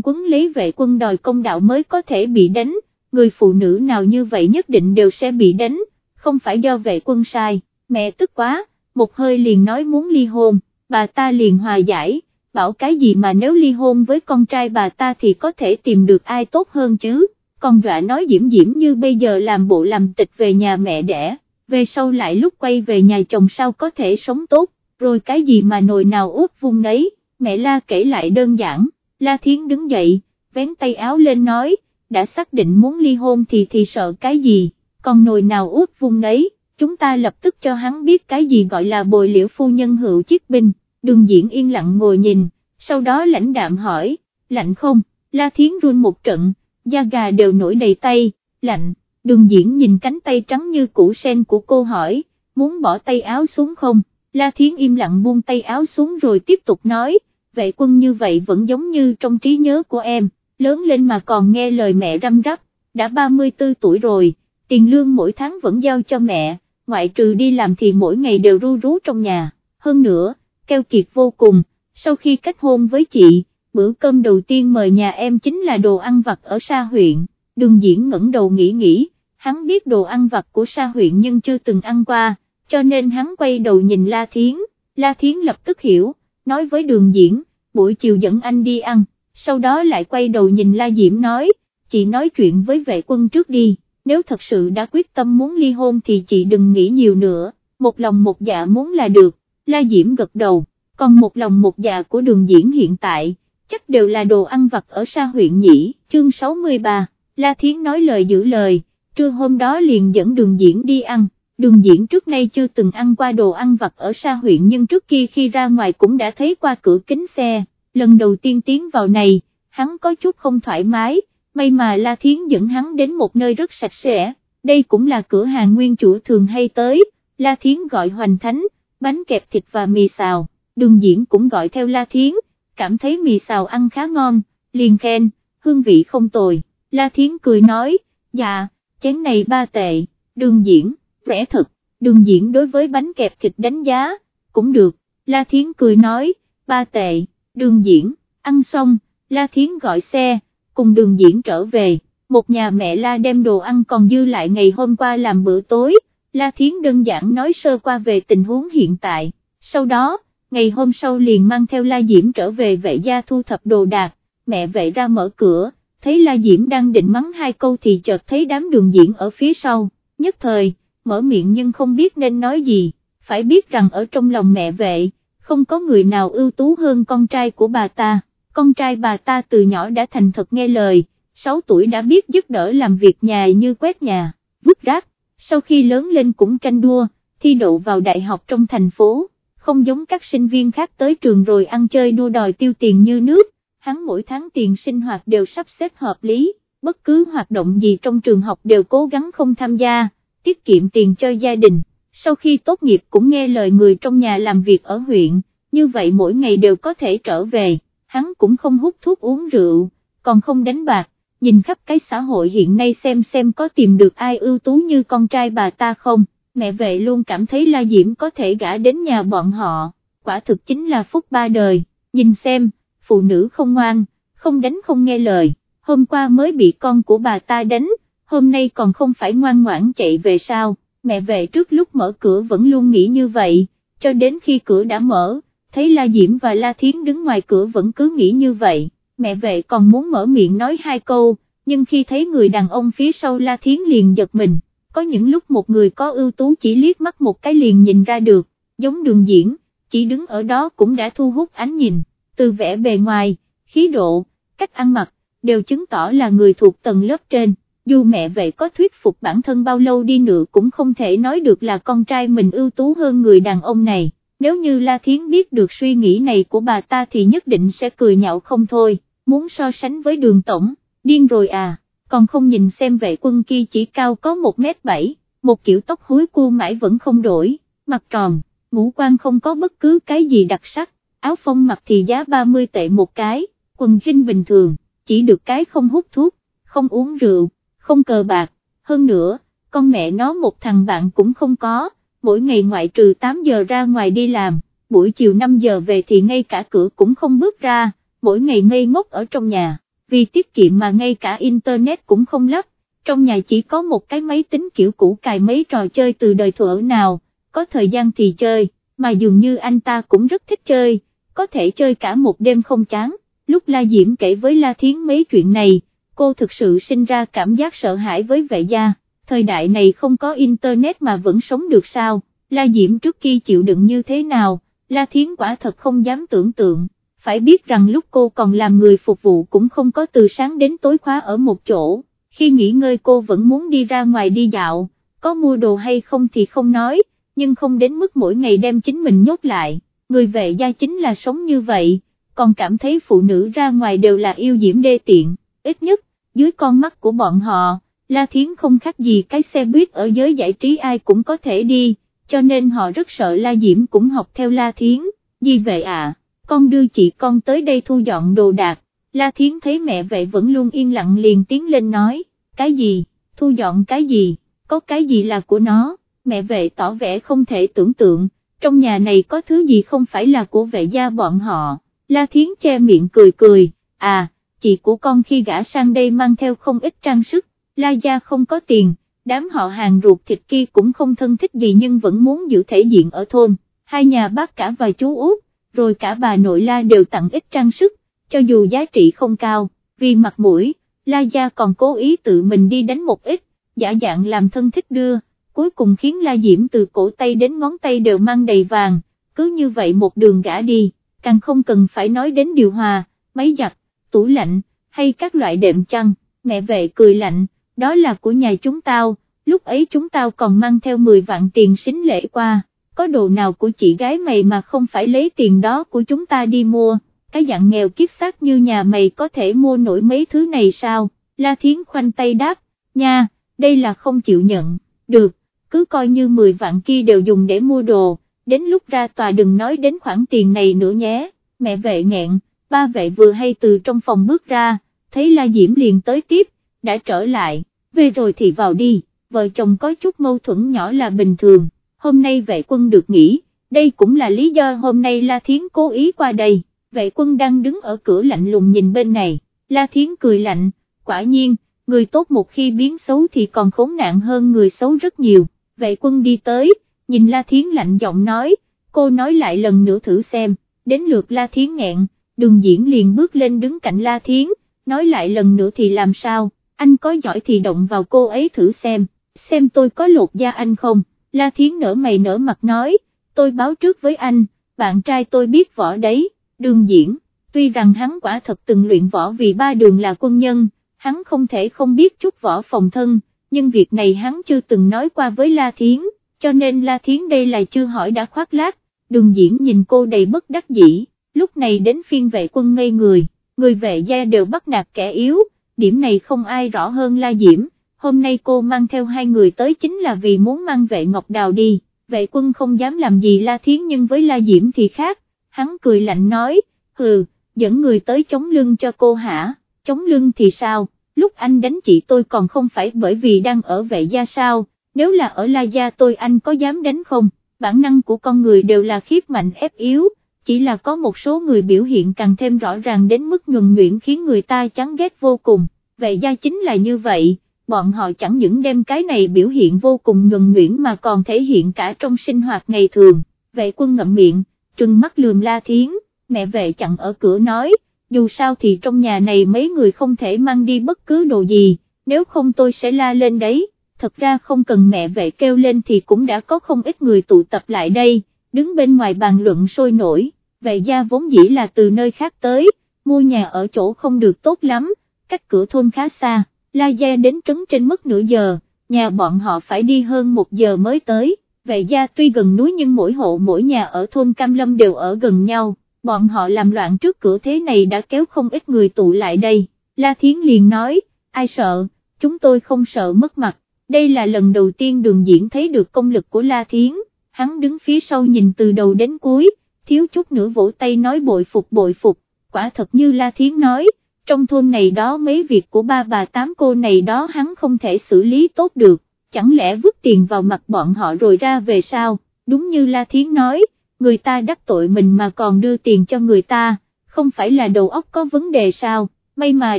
quấn lấy vệ quân đòi công đạo mới có thể bị đánh, người phụ nữ nào như vậy nhất định đều sẽ bị đánh, không phải do vệ quân sai, mẹ tức quá, một hơi liền nói muốn ly hôn, bà ta liền hòa giải, bảo cái gì mà nếu ly hôn với con trai bà ta thì có thể tìm được ai tốt hơn chứ, còn dọa nói Diễm Diễm như bây giờ làm bộ làm tịch về nhà mẹ đẻ, về sau lại lúc quay về nhà chồng sao có thể sống tốt, rồi cái gì mà nồi nào úp vung đấy mẹ La kể lại đơn giản, La Thiến đứng dậy, vén tay áo lên nói, đã xác định muốn ly hôn thì thì sợ cái gì, còn nồi nào út vung nấy, chúng ta lập tức cho hắn biết cái gì gọi là bồi liễu phu nhân hữu chiếc binh, đường diễn yên lặng ngồi nhìn, sau đó lãnh đạm hỏi, lạnh không, La Thiến run một trận, da gà đều nổi đầy tay, lạnh, đường diễn nhìn cánh tay trắng như củ sen của cô hỏi, muốn bỏ tay áo xuống không, La Thiến im lặng buông tay áo xuống rồi tiếp tục nói, vệ quân như vậy vẫn giống như trong trí nhớ của em, lớn lên mà còn nghe lời mẹ răm rắp, đã 34 tuổi rồi, tiền lương mỗi tháng vẫn giao cho mẹ, ngoại trừ đi làm thì mỗi ngày đều ru rú trong nhà, hơn nữa, keo kiệt vô cùng, sau khi kết hôn với chị, bữa cơm đầu tiên mời nhà em chính là đồ ăn vặt ở Sa huyện, đường diễn ngẩng đầu nghĩ nghĩ, hắn biết đồ ăn vặt của Sa huyện nhưng chưa từng ăn qua, cho nên hắn quay đầu nhìn La Thiến, La Thiến lập tức hiểu nói với đường diễn, buổi chiều dẫn anh đi ăn, sau đó lại quay đầu nhìn La Diễm nói, chị nói chuyện với vệ quân trước đi, nếu thật sự đã quyết tâm muốn ly hôn thì chị đừng nghĩ nhiều nữa, một lòng một dạ muốn là được, La Diễm gật đầu, còn một lòng một dạ của đường diễn hiện tại, chắc đều là đồ ăn vặt ở xa huyện nhỉ, chương 63, La Thiến nói lời giữ lời, trưa hôm đó liền dẫn đường diễn đi ăn đường diễn trước nay chưa từng ăn qua đồ ăn vặt ở xa huyện nhưng trước kia khi ra ngoài cũng đã thấy qua cửa kính xe, lần đầu tiên tiến vào này, hắn có chút không thoải mái, may mà La Thiến dẫn hắn đến một nơi rất sạch sẽ, đây cũng là cửa hàng nguyên chủ thường hay tới, La Thiến gọi hoành thánh, bánh kẹp thịt và mì xào, đường diễn cũng gọi theo La Thiến, cảm thấy mì xào ăn khá ngon, liền khen, hương vị không tồi, La Thiến cười nói, dạ, chén này ba tệ, đường diễn rẻ thật, đường diễn đối với bánh kẹp thịt đánh giá, cũng được, La Thiến cười nói, ba tệ, đường diễn, ăn xong, La Thiến gọi xe, cùng đường diễn trở về, một nhà mẹ La đem đồ ăn còn dư lại ngày hôm qua làm bữa tối, La Thiến đơn giản nói sơ qua về tình huống hiện tại, sau đó, ngày hôm sau liền mang theo La Diễm trở về vệ gia thu thập đồ đạc, mẹ vệ ra mở cửa, thấy La Diễm đang định mắng hai câu thì chợt thấy đám đường diễn ở phía sau, nhất thời, mở miệng nhưng không biết nên nói gì, phải biết rằng ở trong lòng mẹ vệ, không có người nào ưu tú hơn con trai của bà ta, con trai bà ta từ nhỏ đã thành thật nghe lời, 6 tuổi đã biết giúp đỡ làm việc nhà như quét nhà, vứt rác, sau khi lớn lên cũng tranh đua, thi đậu vào đại học trong thành phố, không giống các sinh viên khác tới trường rồi ăn chơi đua đòi tiêu tiền như nước, hắn mỗi tháng tiền sinh hoạt đều sắp xếp hợp lý, bất cứ hoạt động gì trong trường học đều cố gắng không tham gia tiết kiệm tiền cho gia đình, sau khi tốt nghiệp cũng nghe lời người trong nhà làm việc ở huyện, như vậy mỗi ngày đều có thể trở về, hắn cũng không hút thuốc uống rượu, còn không đánh bạc, nhìn khắp cái xã hội hiện nay xem xem có tìm được ai ưu tú như con trai bà ta không, mẹ vệ luôn cảm thấy La Diễm có thể gả đến nhà bọn họ, quả thực chính là phúc ba đời, nhìn xem, phụ nữ không ngoan, không đánh không nghe lời, hôm qua mới bị con của bà ta đánh, hôm nay còn không phải ngoan ngoãn chạy về sao, mẹ về trước lúc mở cửa vẫn luôn nghĩ như vậy, cho đến khi cửa đã mở, thấy La Diễm và La Thiến đứng ngoài cửa vẫn cứ nghĩ như vậy, mẹ về còn muốn mở miệng nói hai câu, nhưng khi thấy người đàn ông phía sau La Thiến liền giật mình, có những lúc một người có ưu tú chỉ liếc mắt một cái liền nhìn ra được, giống đường diễn, chỉ đứng ở đó cũng đã thu hút ánh nhìn, từ vẻ bề ngoài, khí độ, cách ăn mặc, đều chứng tỏ là người thuộc tầng lớp trên, dù mẹ vậy có thuyết phục bản thân bao lâu đi nữa cũng không thể nói được là con trai mình ưu tú hơn người đàn ông này, nếu như La Thiến biết được suy nghĩ này của bà ta thì nhất định sẽ cười nhạo không thôi, muốn so sánh với đường tổng, điên rồi à, còn không nhìn xem vệ quân kia chỉ cao có 1m7, một kiểu tóc húi cua mãi vẫn không đổi, mặt tròn, ngũ quan không có bất cứ cái gì đặc sắc, áo phong mặc thì giá 30 tệ một cái, quần jean bình thường, chỉ được cái không hút thuốc, không uống rượu, không cờ bạc, hơn nữa, con mẹ nó một thằng bạn cũng không có, mỗi ngày ngoại trừ 8 giờ ra ngoài đi làm, buổi chiều 5 giờ về thì ngay cả cửa cũng không bước ra, mỗi ngày ngây ngốc ở trong nhà, vì tiết kiệm mà ngay cả internet cũng không lắp, trong nhà chỉ có một cái máy tính kiểu cũ cài mấy trò chơi từ đời thuở nào, có thời gian thì chơi, mà dường như anh ta cũng rất thích chơi, có thể chơi cả một đêm không chán, lúc La Diễm kể với La Thiến mấy chuyện này, cô thực sự sinh ra cảm giác sợ hãi với vệ gia, thời đại này không có internet mà vẫn sống được sao, La Diễm trước khi chịu đựng như thế nào, La Thiến quả thật không dám tưởng tượng, phải biết rằng lúc cô còn làm người phục vụ cũng không có từ sáng đến tối khóa ở một chỗ, khi nghỉ ngơi cô vẫn muốn đi ra ngoài đi dạo, có mua đồ hay không thì không nói, nhưng không đến mức mỗi ngày đem chính mình nhốt lại, người vệ gia chính là sống như vậy, còn cảm thấy phụ nữ ra ngoài đều là yêu diễm đê tiện, ít nhất, dưới con mắt của bọn họ, La Thiến không khác gì cái xe buýt ở giới giải trí ai cũng có thể đi, cho nên họ rất sợ La Diễm cũng học theo La Thiến, gì vậy à, con đưa chị con tới đây thu dọn đồ đạc, La Thiến thấy mẹ vậy vẫn luôn yên lặng liền tiến lên nói, cái gì, thu dọn cái gì, có cái gì là của nó, mẹ vệ tỏ vẻ không thể tưởng tượng, trong nhà này có thứ gì không phải là của vệ gia bọn họ, La Thiến che miệng cười cười, à, chị của con khi gã sang đây mang theo không ít trang sức, La Gia không có tiền, đám họ hàng ruột thịt kia cũng không thân thích gì nhưng vẫn muốn giữ thể diện ở thôn, hai nhà bác cả và chú út, rồi cả bà nội La đều tặng ít trang sức, cho dù giá trị không cao, vì mặt mũi, La Gia còn cố ý tự mình đi đánh một ít, giả dạng làm thân thích đưa, cuối cùng khiến La Diễm từ cổ tay đến ngón tay đều mang đầy vàng, cứ như vậy một đường gã đi, càng không cần phải nói đến điều hòa, máy giặt, tủ lạnh, hay các loại đệm chăn, mẹ vệ cười lạnh, đó là của nhà chúng tao, lúc ấy chúng tao còn mang theo 10 vạn tiền xính lễ qua, có đồ nào của chị gái mày mà không phải lấy tiền đó của chúng ta đi mua, cái dạng nghèo kiết xác như nhà mày có thể mua nổi mấy thứ này sao, La Thiến khoanh tay đáp, nha, đây là không chịu nhận, được, cứ coi như 10 vạn kia đều dùng để mua đồ, đến lúc ra tòa đừng nói đến khoản tiền này nữa nhé, mẹ vệ nghẹn, ba vệ vừa hay từ trong phòng bước ra, thấy La Diễm liền tới tiếp, đã trở lại, về rồi thì vào đi, vợ chồng có chút mâu thuẫn nhỏ là bình thường, hôm nay vệ quân được nghỉ, đây cũng là lý do hôm nay La Thiến cố ý qua đây, vệ quân đang đứng ở cửa lạnh lùng nhìn bên này, La Thiến cười lạnh, quả nhiên, người tốt một khi biến xấu thì còn khốn nạn hơn người xấu rất nhiều, vệ quân đi tới, nhìn La Thiến lạnh giọng nói, cô nói lại lần nữa thử xem, đến lượt La Thiến nghẹn, đường diễn liền bước lên đứng cạnh La Thiến, nói lại lần nữa thì làm sao, anh có giỏi thì động vào cô ấy thử xem, xem tôi có lột da anh không, La Thiến nở mày nở mặt nói, tôi báo trước với anh, bạn trai tôi biết võ đấy, đường diễn, tuy rằng hắn quả thật từng luyện võ vì ba đường là quân nhân, hắn không thể không biết chút võ phòng thân, nhưng việc này hắn chưa từng nói qua với La Thiến, cho nên La Thiến đây là chưa hỏi đã khoác lác, đường diễn nhìn cô đầy bất đắc dĩ, lúc này đến phiên vệ quân ngây người, người vệ gia đều bắt nạt kẻ yếu, điểm này không ai rõ hơn La Diễm, hôm nay cô mang theo hai người tới chính là vì muốn mang vệ Ngọc Đào đi, vệ quân không dám làm gì La Thiến nhưng với La Diễm thì khác, hắn cười lạnh nói, hừ, dẫn người tới chống lưng cho cô hả, chống lưng thì sao, lúc anh đánh chị tôi còn không phải bởi vì đang ở vệ gia sao, nếu là ở La Gia tôi anh có dám đánh không, bản năng của con người đều là khiếp mạnh ép yếu, chỉ là có một số người biểu hiện càng thêm rõ ràng đến mức nhuần nhuyễn khiến người ta chán ghét vô cùng, vệ gia chính là như vậy, bọn họ chẳng những đem cái này biểu hiện vô cùng nhuần nhuyễn mà còn thể hiện cả trong sinh hoạt ngày thường, vệ quân ngậm miệng, trừng mắt lườm la thiến, mẹ vệ chặn ở cửa nói, dù sao thì trong nhà này mấy người không thể mang đi bất cứ đồ gì, nếu không tôi sẽ la lên đấy. Thật ra không cần mẹ vệ kêu lên thì cũng đã có không ít người tụ tập lại đây, đứng bên ngoài bàn luận sôi nổi, vệ gia vốn dĩ là từ nơi khác tới, mua nhà ở chỗ không được tốt lắm, cách cửa thôn khá xa, La Gia đến trấn trên mất nửa giờ, nhà bọn họ phải đi hơn một giờ mới tới, vệ gia tuy gần núi nhưng mỗi hộ mỗi nhà ở thôn Cam Lâm đều ở gần nhau, bọn họ làm loạn trước cửa thế này đã kéo không ít người tụ lại đây, La Thiến liền nói, ai sợ, chúng tôi không sợ mất mặt, đây là lần đầu tiên đường diễn thấy được công lực của La Thiến, hắn đứng phía sau nhìn từ đầu đến cuối, thiếu chút nữa vỗ tay nói bội phục bội phục, quả thật như La Thiến nói, trong thôn này đó mấy việc của ba bà tám cô này đó hắn không thể xử lý tốt được, chẳng lẽ vứt tiền vào mặt bọn họ rồi ra về sao, đúng như La Thiến nói, người ta đắc tội mình mà còn đưa tiền cho người ta, không phải là đầu óc có vấn đề sao, may mà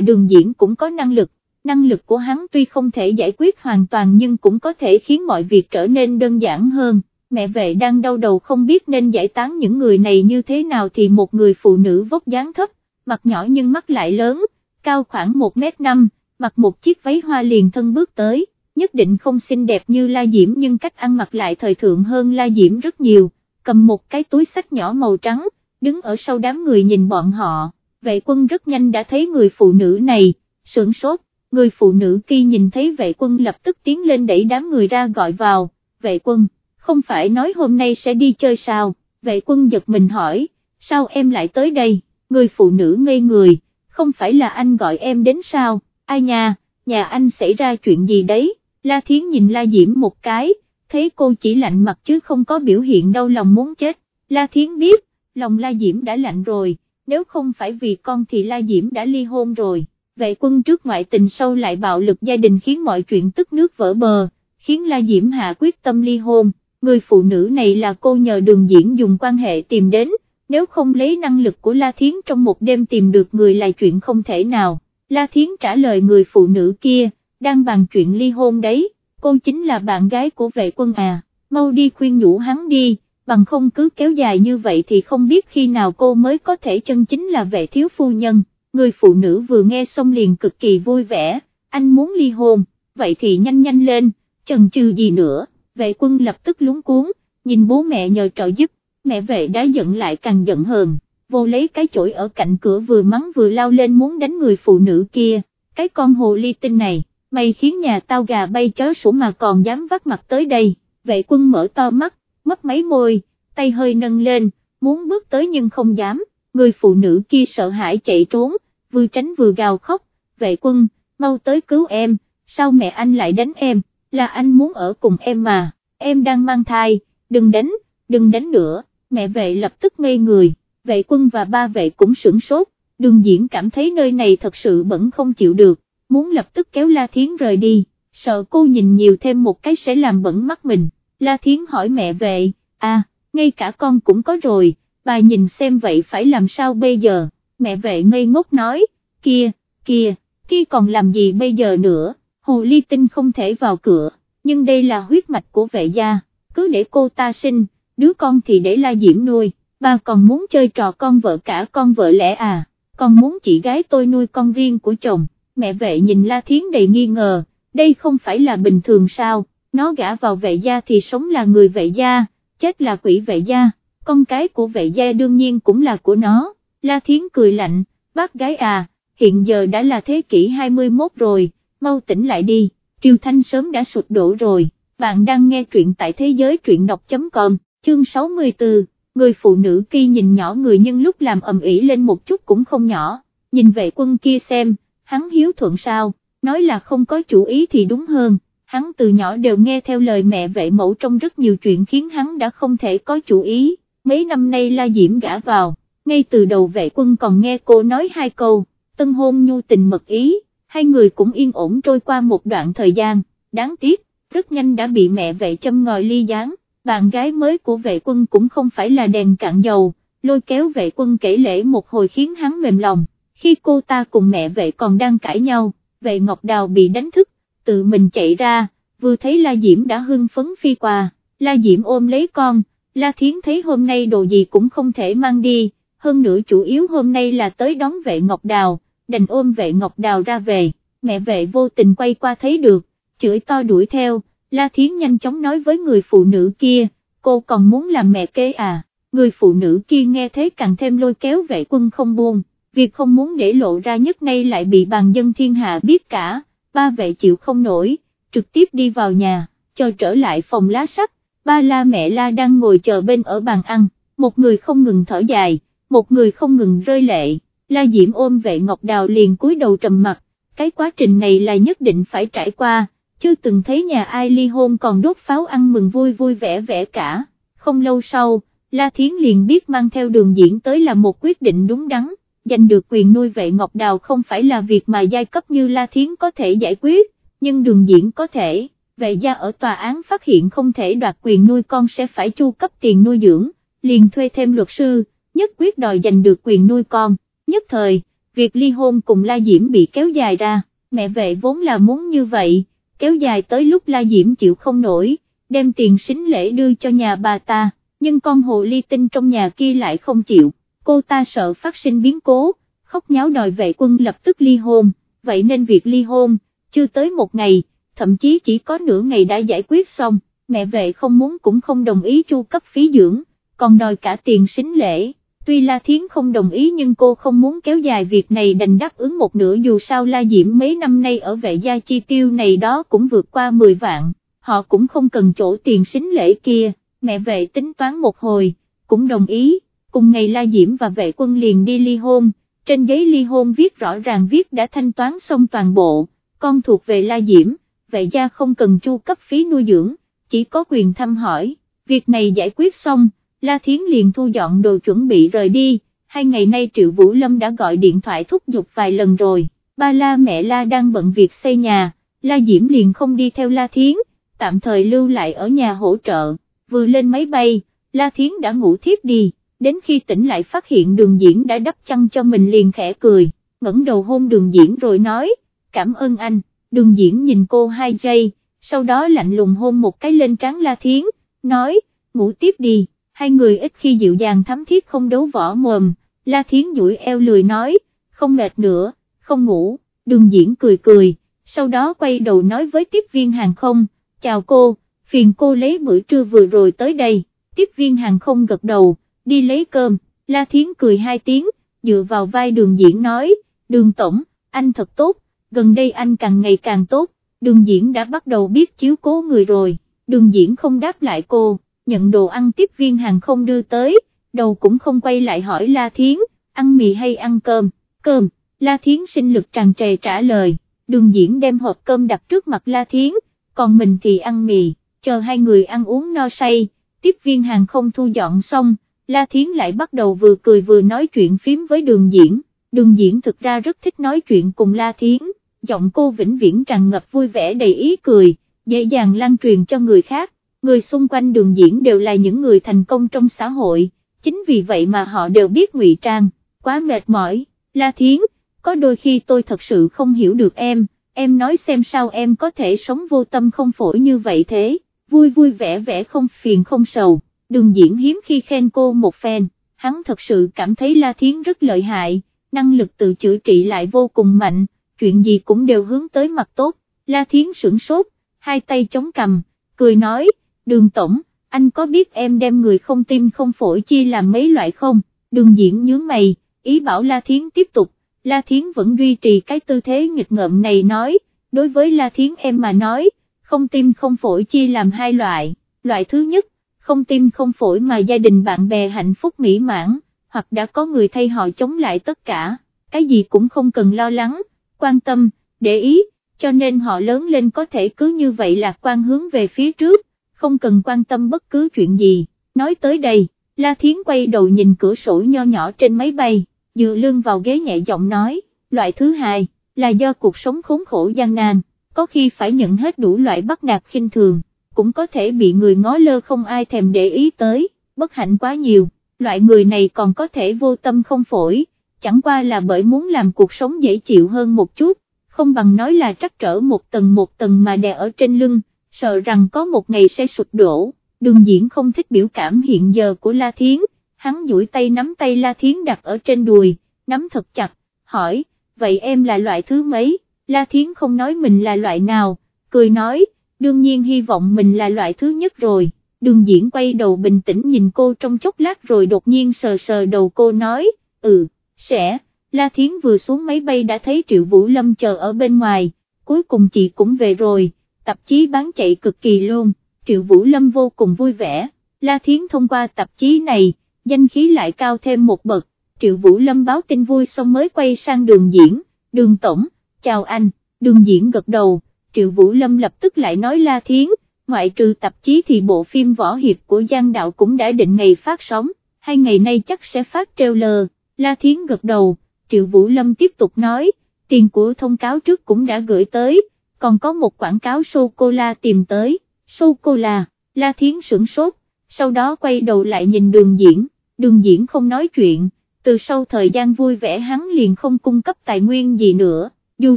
đường diễn cũng có năng lực, năng lực của hắn tuy không thể giải quyết hoàn toàn nhưng cũng có thể khiến mọi việc trở nên đơn giản hơn. Mẹ vệ đang đau đầu không biết nên giải tán những người này như thế nào thì một người phụ nữ vóc dáng thấp, mặt nhỏ nhưng mắt lại lớn, cao khoảng 1 mét 5, mặc một chiếc váy hoa liền thân bước tới, nhất định không xinh đẹp như La Diễm nhưng cách ăn mặc lại thời thượng hơn La Diễm rất nhiều, cầm một cái túi sách nhỏ màu trắng, đứng ở sau đám người nhìn bọn họ, vệ quân rất nhanh đã thấy người phụ nữ này, sưởng sốt, người phụ nữ kia nhìn thấy vệ quân lập tức tiến lên đẩy đám người ra gọi vào, vệ quân, không phải nói hôm nay sẽ đi chơi sao, vệ quân giật mình hỏi, sao em lại tới đây, người phụ nữ ngây người, không phải là anh gọi em đến sao, ai nha, nhà anh xảy ra chuyện gì đấy, La Thiến nhìn La Diễm một cái, thấy cô chỉ lạnh mặt chứ không có biểu hiện đau lòng muốn chết, La Thiến biết, lòng La Diễm đã lạnh rồi, nếu không phải vì con thì La Diễm đã ly hôn rồi, vệ quân trước ngoại tình sâu lại bạo lực gia đình khiến mọi chuyện tức nước vỡ bờ, khiến La Diễm hạ quyết tâm ly hôn, người phụ nữ này là cô nhờ đường diễn dùng quan hệ tìm đến, nếu không lấy năng lực của La Thiến trong một đêm tìm được người là chuyện không thể nào, La Thiến trả lời người phụ nữ kia, đang bàn chuyện ly hôn đấy, cô chính là bạn gái của vệ quân à, mau đi khuyên nhủ hắn đi, bằng không cứ kéo dài như vậy thì không biết khi nào cô mới có thể chân chính là vệ thiếu phu nhân, người phụ nữ vừa nghe xong liền cực kỳ vui vẻ, anh muốn ly hôn, vậy thì nhanh nhanh lên, chần chừ gì nữa, vệ quân lập tức lúng cuốn, nhìn bố mẹ nhờ trợ giúp, mẹ vệ đã giận lại càng giận hơn, vô lấy cái chổi ở cạnh cửa vừa mắng vừa lao lên muốn đánh người phụ nữ kia, cái con hồ ly tinh này, mày khiến nhà tao gà bay chó sủa mà còn dám vắt mặt tới đây, vệ quân mở to mắt, mất mấy môi, tay hơi nâng lên, muốn bước tới nhưng không dám, người phụ nữ kia sợ hãi chạy trốn, vừa tránh vừa gào khóc, vệ quân, mau tới cứu em, sao mẹ anh lại đánh em, là anh muốn ở cùng em mà, em đang mang thai, đừng đánh, đừng đánh nữa, mẹ vệ lập tức ngây người, vệ quân và ba vệ cũng sửng sốt, đường diễn cảm thấy nơi này thật sự bẩn không chịu được, muốn lập tức kéo La Thiến rời đi, sợ cô nhìn nhiều thêm một cái sẽ làm bẩn mắt mình, La Thiến hỏi mẹ vệ, à, ngay cả con cũng có rồi, bà nhìn xem vậy phải làm sao bây giờ, mẹ vệ ngây ngốc nói, kia, kia, kia còn làm gì bây giờ nữa, hồ ly tinh không thể vào cửa, nhưng đây là huyết mạch của vệ gia, cứ để cô ta sinh, đứa con thì để la diễm nuôi, bà còn muốn chơi trò con vợ cả con vợ lẽ à, còn muốn chị gái tôi nuôi con riêng của chồng, mẹ vệ nhìn la thiến đầy nghi ngờ, đây không phải là bình thường sao, nó gả vào vệ gia thì sống là người vệ gia, chết là quỷ vệ gia, con cái của vệ gia đương nhiên cũng là của nó, la thiến cười lạnh, bác gái à, hiện giờ đã là thế kỷ 21 rồi, mau tỉnh lại đi, Triều Thanh sớm đã sụt đổ rồi, bạn đang nghe truyện tại thế giới truyện đọc.com, chương 64, người phụ nữ kia nhìn nhỏ người nhưng lúc làm ầm ĩ lên một chút cũng không nhỏ, nhìn vệ quân kia xem, hắn hiếu thuận sao, nói là không có chủ ý thì đúng hơn, hắn từ nhỏ đều nghe theo lời mẹ vệ mẫu trong rất nhiều chuyện khiến hắn đã không thể có chủ ý, mấy năm nay la diễm gã vào, ngay từ đầu vệ quân còn nghe cô nói hai câu, tân hôn nhu tình mật ý, hai người cũng yên ổn trôi qua một đoạn thời gian, đáng tiếc, rất nhanh đã bị mẹ vệ châm ngòi ly gián, bạn gái mới của vệ quân cũng không phải là đèn cạn dầu, lôi kéo vệ quân kể lễ một hồi khiến hắn mềm lòng, khi cô ta cùng mẹ vệ còn đang cãi nhau, vệ Ngọc Đào bị đánh thức, tự mình chạy ra, vừa thấy La Diễm đã hưng phấn phi qua, La Diễm ôm lấy con, La Thiến thấy hôm nay đồ gì cũng không thể mang đi, hơn nữa chủ yếu hôm nay là tới đón vệ Ngọc Đào, đành ôm vệ Ngọc Đào ra về, mẹ vệ vô tình quay qua thấy được, chửi to đuổi theo, La Thiến nhanh chóng nói với người phụ nữ kia, cô còn muốn làm mẹ kế à, người phụ nữ kia nghe thế càng thêm lôi kéo vệ quân không buông, việc không muốn để lộ ra nhất nay lại bị bàn dân thiên hạ biết cả, ba vệ chịu không nổi, trực tiếp đi vào nhà, cho trở lại phòng lá sắt, ba la mẹ la đang ngồi chờ bên ở bàn ăn, một người không ngừng thở dài, một người không ngừng rơi lệ, la diễm ôm vệ ngọc đào liền cúi đầu trầm mặt, cái quá trình này là nhất định phải trải qua, chưa từng thấy nhà ai ly hôn còn đốt pháo ăn mừng vui vui vẻ vẻ cả, không lâu sau, La Thiến liền biết mang theo đường diễn tới là một quyết định đúng đắn, giành được quyền nuôi vệ Ngọc Đào không phải là việc mà giai cấp như La Thiến có thể giải quyết, nhưng đường diễn có thể, vệ gia ở tòa án phát hiện không thể đoạt quyền nuôi con sẽ phải chu cấp tiền nuôi dưỡng, liền thuê thêm luật sư, nhất quyết đòi giành được quyền nuôi con, nhất thời, việc ly hôn cùng La Diễm bị kéo dài ra, mẹ vệ vốn là muốn như vậy, kéo dài tới lúc La Diễm chịu không nổi, đem tiền xính lễ đưa cho nhà bà ta, nhưng con hồ ly tinh trong nhà kia lại không chịu, cô ta sợ phát sinh biến cố, khóc nháo đòi vệ quân lập tức ly hôn, vậy nên việc ly hôn, chưa tới một ngày, thậm chí chỉ có nửa ngày đã giải quyết xong, mẹ vệ không muốn cũng không đồng ý chu cấp phí dưỡng, còn đòi cả tiền xính lễ. Tuy La Thiến không đồng ý nhưng cô không muốn kéo dài việc này đành đáp ứng một nửa dù sao La Diễm mấy năm nay ở vệ gia chi tiêu này đó cũng vượt qua 10 vạn, họ cũng không cần chỗ tiền xính lễ kia, mẹ vệ tính toán một hồi, cũng đồng ý, cùng ngày La Diễm và vệ quân liền đi ly hôn, trên giấy ly hôn viết rõ ràng viết đã thanh toán xong toàn bộ, con thuộc về La Diễm, vệ gia không cần chu cấp phí nuôi dưỡng, chỉ có quyền thăm hỏi, việc này giải quyết xong. La Thiến liền thu dọn đồ chuẩn bị rời đi, hai ngày nay Triệu Vũ Lâm đã gọi điện thoại thúc giục vài lần rồi, ba La mẹ La đang bận việc xây nhà, La Diễm liền không đi theo La Thiến, tạm thời lưu lại ở nhà hỗ trợ, vừa lên máy bay, La Thiến đã ngủ thiếp đi, đến khi tỉnh lại phát hiện đường diễn đã đắp chăn cho mình liền khẽ cười, ngẩng đầu hôn đường diễn rồi nói, cảm ơn anh, đường diễn nhìn cô hai giây, sau đó lạnh lùng hôn một cái lên trán La Thiến, nói, ngủ tiếp đi hai người ít khi dịu dàng thắm thiết không đấu võ mồm, La Thiến duỗi eo lười nói, không mệt nữa, không ngủ, đường diễn cười cười, sau đó quay đầu nói với tiếp viên hàng không, chào cô, phiền cô lấy bữa trưa vừa rồi tới đây, tiếp viên hàng không gật đầu, đi lấy cơm, La Thiến cười hai tiếng, dựa vào vai đường diễn nói, đường tổng, anh thật tốt, gần đây anh càng ngày càng tốt, đường diễn đã bắt đầu biết chiếu cố người rồi, đường diễn không đáp lại cô nhận đồ ăn tiếp viên hàng không đưa tới, đầu cũng không quay lại hỏi La Thiến, ăn mì hay ăn cơm, cơm, La Thiến sinh lực tràn trề trả lời, đường diễn đem hộp cơm đặt trước mặt La Thiến, còn mình thì ăn mì, chờ hai người ăn uống no say, tiếp viên hàng không thu dọn xong, La Thiến lại bắt đầu vừa cười vừa nói chuyện phím với đường diễn, đường diễn thực ra rất thích nói chuyện cùng La Thiến, giọng cô vĩnh viễn tràn ngập vui vẻ đầy ý cười, dễ dàng lan truyền cho người khác người xung quanh đường diễn đều là những người thành công trong xã hội, chính vì vậy mà họ đều biết ngụy trang, quá mệt mỏi, La Thiến, có đôi khi tôi thật sự không hiểu được em, em nói xem sao em có thể sống vô tâm không phổi như vậy thế, vui vui vẻ vẻ không phiền không sầu, đường diễn hiếm khi khen cô một phen, hắn thật sự cảm thấy La Thiến rất lợi hại, năng lực tự chữa trị lại vô cùng mạnh, chuyện gì cũng đều hướng tới mặt tốt, La Thiến sửng sốt, hai tay chống cầm, cười nói, đường tổng, anh có biết em đem người không tim không phổi chia làm mấy loại không, đường diễn nhướng mày, ý bảo La Thiến tiếp tục, La Thiến vẫn duy trì cái tư thế nghịch ngợm này nói, đối với La Thiến em mà nói, không tim không phổi chia làm hai loại, loại thứ nhất, không tim không phổi mà gia đình bạn bè hạnh phúc mỹ mãn, hoặc đã có người thay họ chống lại tất cả, cái gì cũng không cần lo lắng, quan tâm, để ý, cho nên họ lớn lên có thể cứ như vậy lạc quan hướng về phía trước không cần quan tâm bất cứ chuyện gì, nói tới đây, La Thiến quay đầu nhìn cửa sổ nho nhỏ trên máy bay, dựa lưng vào ghế nhẹ giọng nói, loại thứ hai, là do cuộc sống khốn khổ gian nan, có khi phải nhận hết đủ loại bắt nạt khinh thường, cũng có thể bị người ngó lơ không ai thèm để ý tới, bất hạnh quá nhiều, loại người này còn có thể vô tâm không phổi, chẳng qua là bởi muốn làm cuộc sống dễ chịu hơn một chút, không bằng nói là trắc trở một tầng một tầng mà đè ở trên lưng sợ rằng có một ngày sẽ sụp đổ, đường diễn không thích biểu cảm hiện giờ của La Thiến, hắn duỗi tay nắm tay La Thiến đặt ở trên đùi, nắm thật chặt, hỏi, vậy em là loại thứ mấy, La Thiến không nói mình là loại nào, cười nói, đương nhiên hy vọng mình là loại thứ nhất rồi, đường diễn quay đầu bình tĩnh nhìn cô trong chốc lát rồi đột nhiên sờ sờ đầu cô nói, ừ, sẽ, La Thiến vừa xuống máy bay đã thấy Triệu Vũ Lâm chờ ở bên ngoài, cuối cùng chị cũng về rồi, tạp chí bán chạy cực kỳ luôn, Triệu Vũ Lâm vô cùng vui vẻ, La Thiến thông qua tạp chí này, danh khí lại cao thêm một bậc, Triệu Vũ Lâm báo tin vui xong mới quay sang đường diễn, đường tổng, chào anh, đường diễn gật đầu, Triệu Vũ Lâm lập tức lại nói La Thiến, ngoại trừ tạp chí thì bộ phim võ hiệp của Giang Đạo cũng đã định ngày phát sóng, hai ngày nay chắc sẽ phát trailer, La Thiến gật đầu, Triệu Vũ Lâm tiếp tục nói, tiền của thông cáo trước cũng đã gửi tới, còn có một quảng cáo sô-cô-la tìm tới, sô-cô-la, La Thiến sửng sốt, sau đó quay đầu lại nhìn đường diễn, đường diễn không nói chuyện, từ sau thời gian vui vẻ hắn liền không cung cấp tài nguyên gì nữa, dù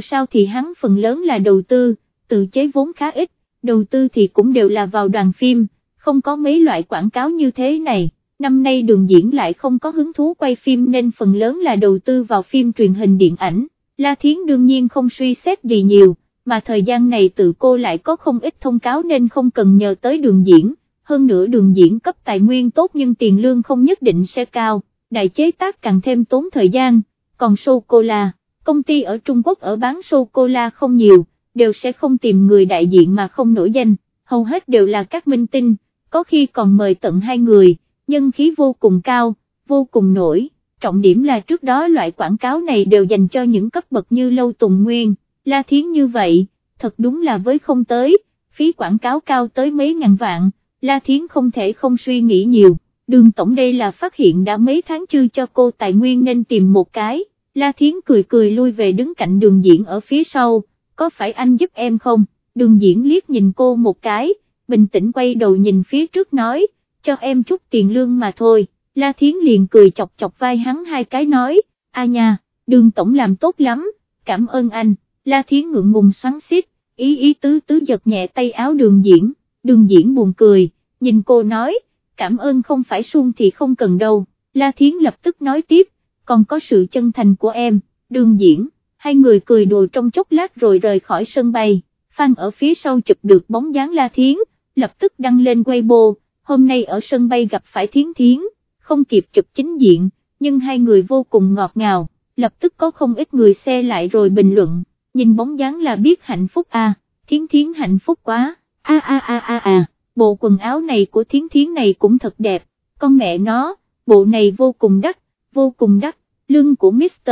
sao thì hắn phần lớn là đầu tư, tự chế vốn khá ít, đầu tư thì cũng đều là vào đoàn phim, không có mấy loại quảng cáo như thế này. Năm nay đường diễn lại không có hứng thú quay phim nên phần lớn là đầu tư vào phim truyền hình điện ảnh, La Thiến đương nhiên không suy xét gì nhiều, mà thời gian này tự cô lại có không ít thông cáo nên không cần nhờ tới đường diễn, hơn nữa đường diễn cấp tài nguyên tốt nhưng tiền lương không nhất định sẽ cao, đại chế tác càng thêm tốn thời gian, còn sô-cô-la, công ty ở Trung Quốc ở bán sô-cô-la không nhiều, đều sẽ không tìm người đại diện mà không nổi danh, hầu hết đều là các minh tinh, có khi còn mời tận hai người, nhân khí vô cùng cao, vô cùng nổi, trọng điểm là trước đó loại quảng cáo này đều dành cho những cấp bậc như Lâu Tùng Nguyên, La Thiến như vậy, thật đúng là với không tới, phí quảng cáo cao tới mấy ngàn vạn, La Thiến không thể không suy nghĩ nhiều, đường tổng đây là phát hiện đã mấy tháng chưa cho cô tài nguyên nên tìm một cái, La Thiến cười cười lui về đứng cạnh đường diễn ở phía sau, có phải anh giúp em không, đường diễn liếc nhìn cô một cái, bình tĩnh quay đầu nhìn phía trước nói, cho em chút tiền lương mà thôi, La Thiến liền cười chọc chọc vai hắn hai cái nói, a nha, đường tổng làm tốt lắm, cảm ơn anh, La Thiến ngượng ngùng xoắn xít, ý ý tứ tứ giật nhẹ tay áo đường diễn, đường diễn buồn cười, nhìn cô nói, cảm ơn không phải suông thì không cần đâu, La Thiến lập tức nói tiếp, còn có sự chân thành của em, đường diễn, hai người cười đùa trong chốc lát rồi rời khỏi sân bay, Phan ở phía sau chụp được bóng dáng La Thiến, lập tức đăng lên Weibo, hôm nay ở sân bay gặp phải Thiến Thiến, không kịp chụp chính diện, nhưng hai người vô cùng ngọt ngào, lập tức có không ít người xe lại rồi bình luận, nhìn bóng dáng là biết hạnh phúc à, Thiến Thiến hạnh phúc quá, a a a a a, bộ quần áo này của Thiến Thiến này cũng thật đẹp, con mẹ nó, bộ này vô cùng đắt, vô cùng đắt, lưng của Mr.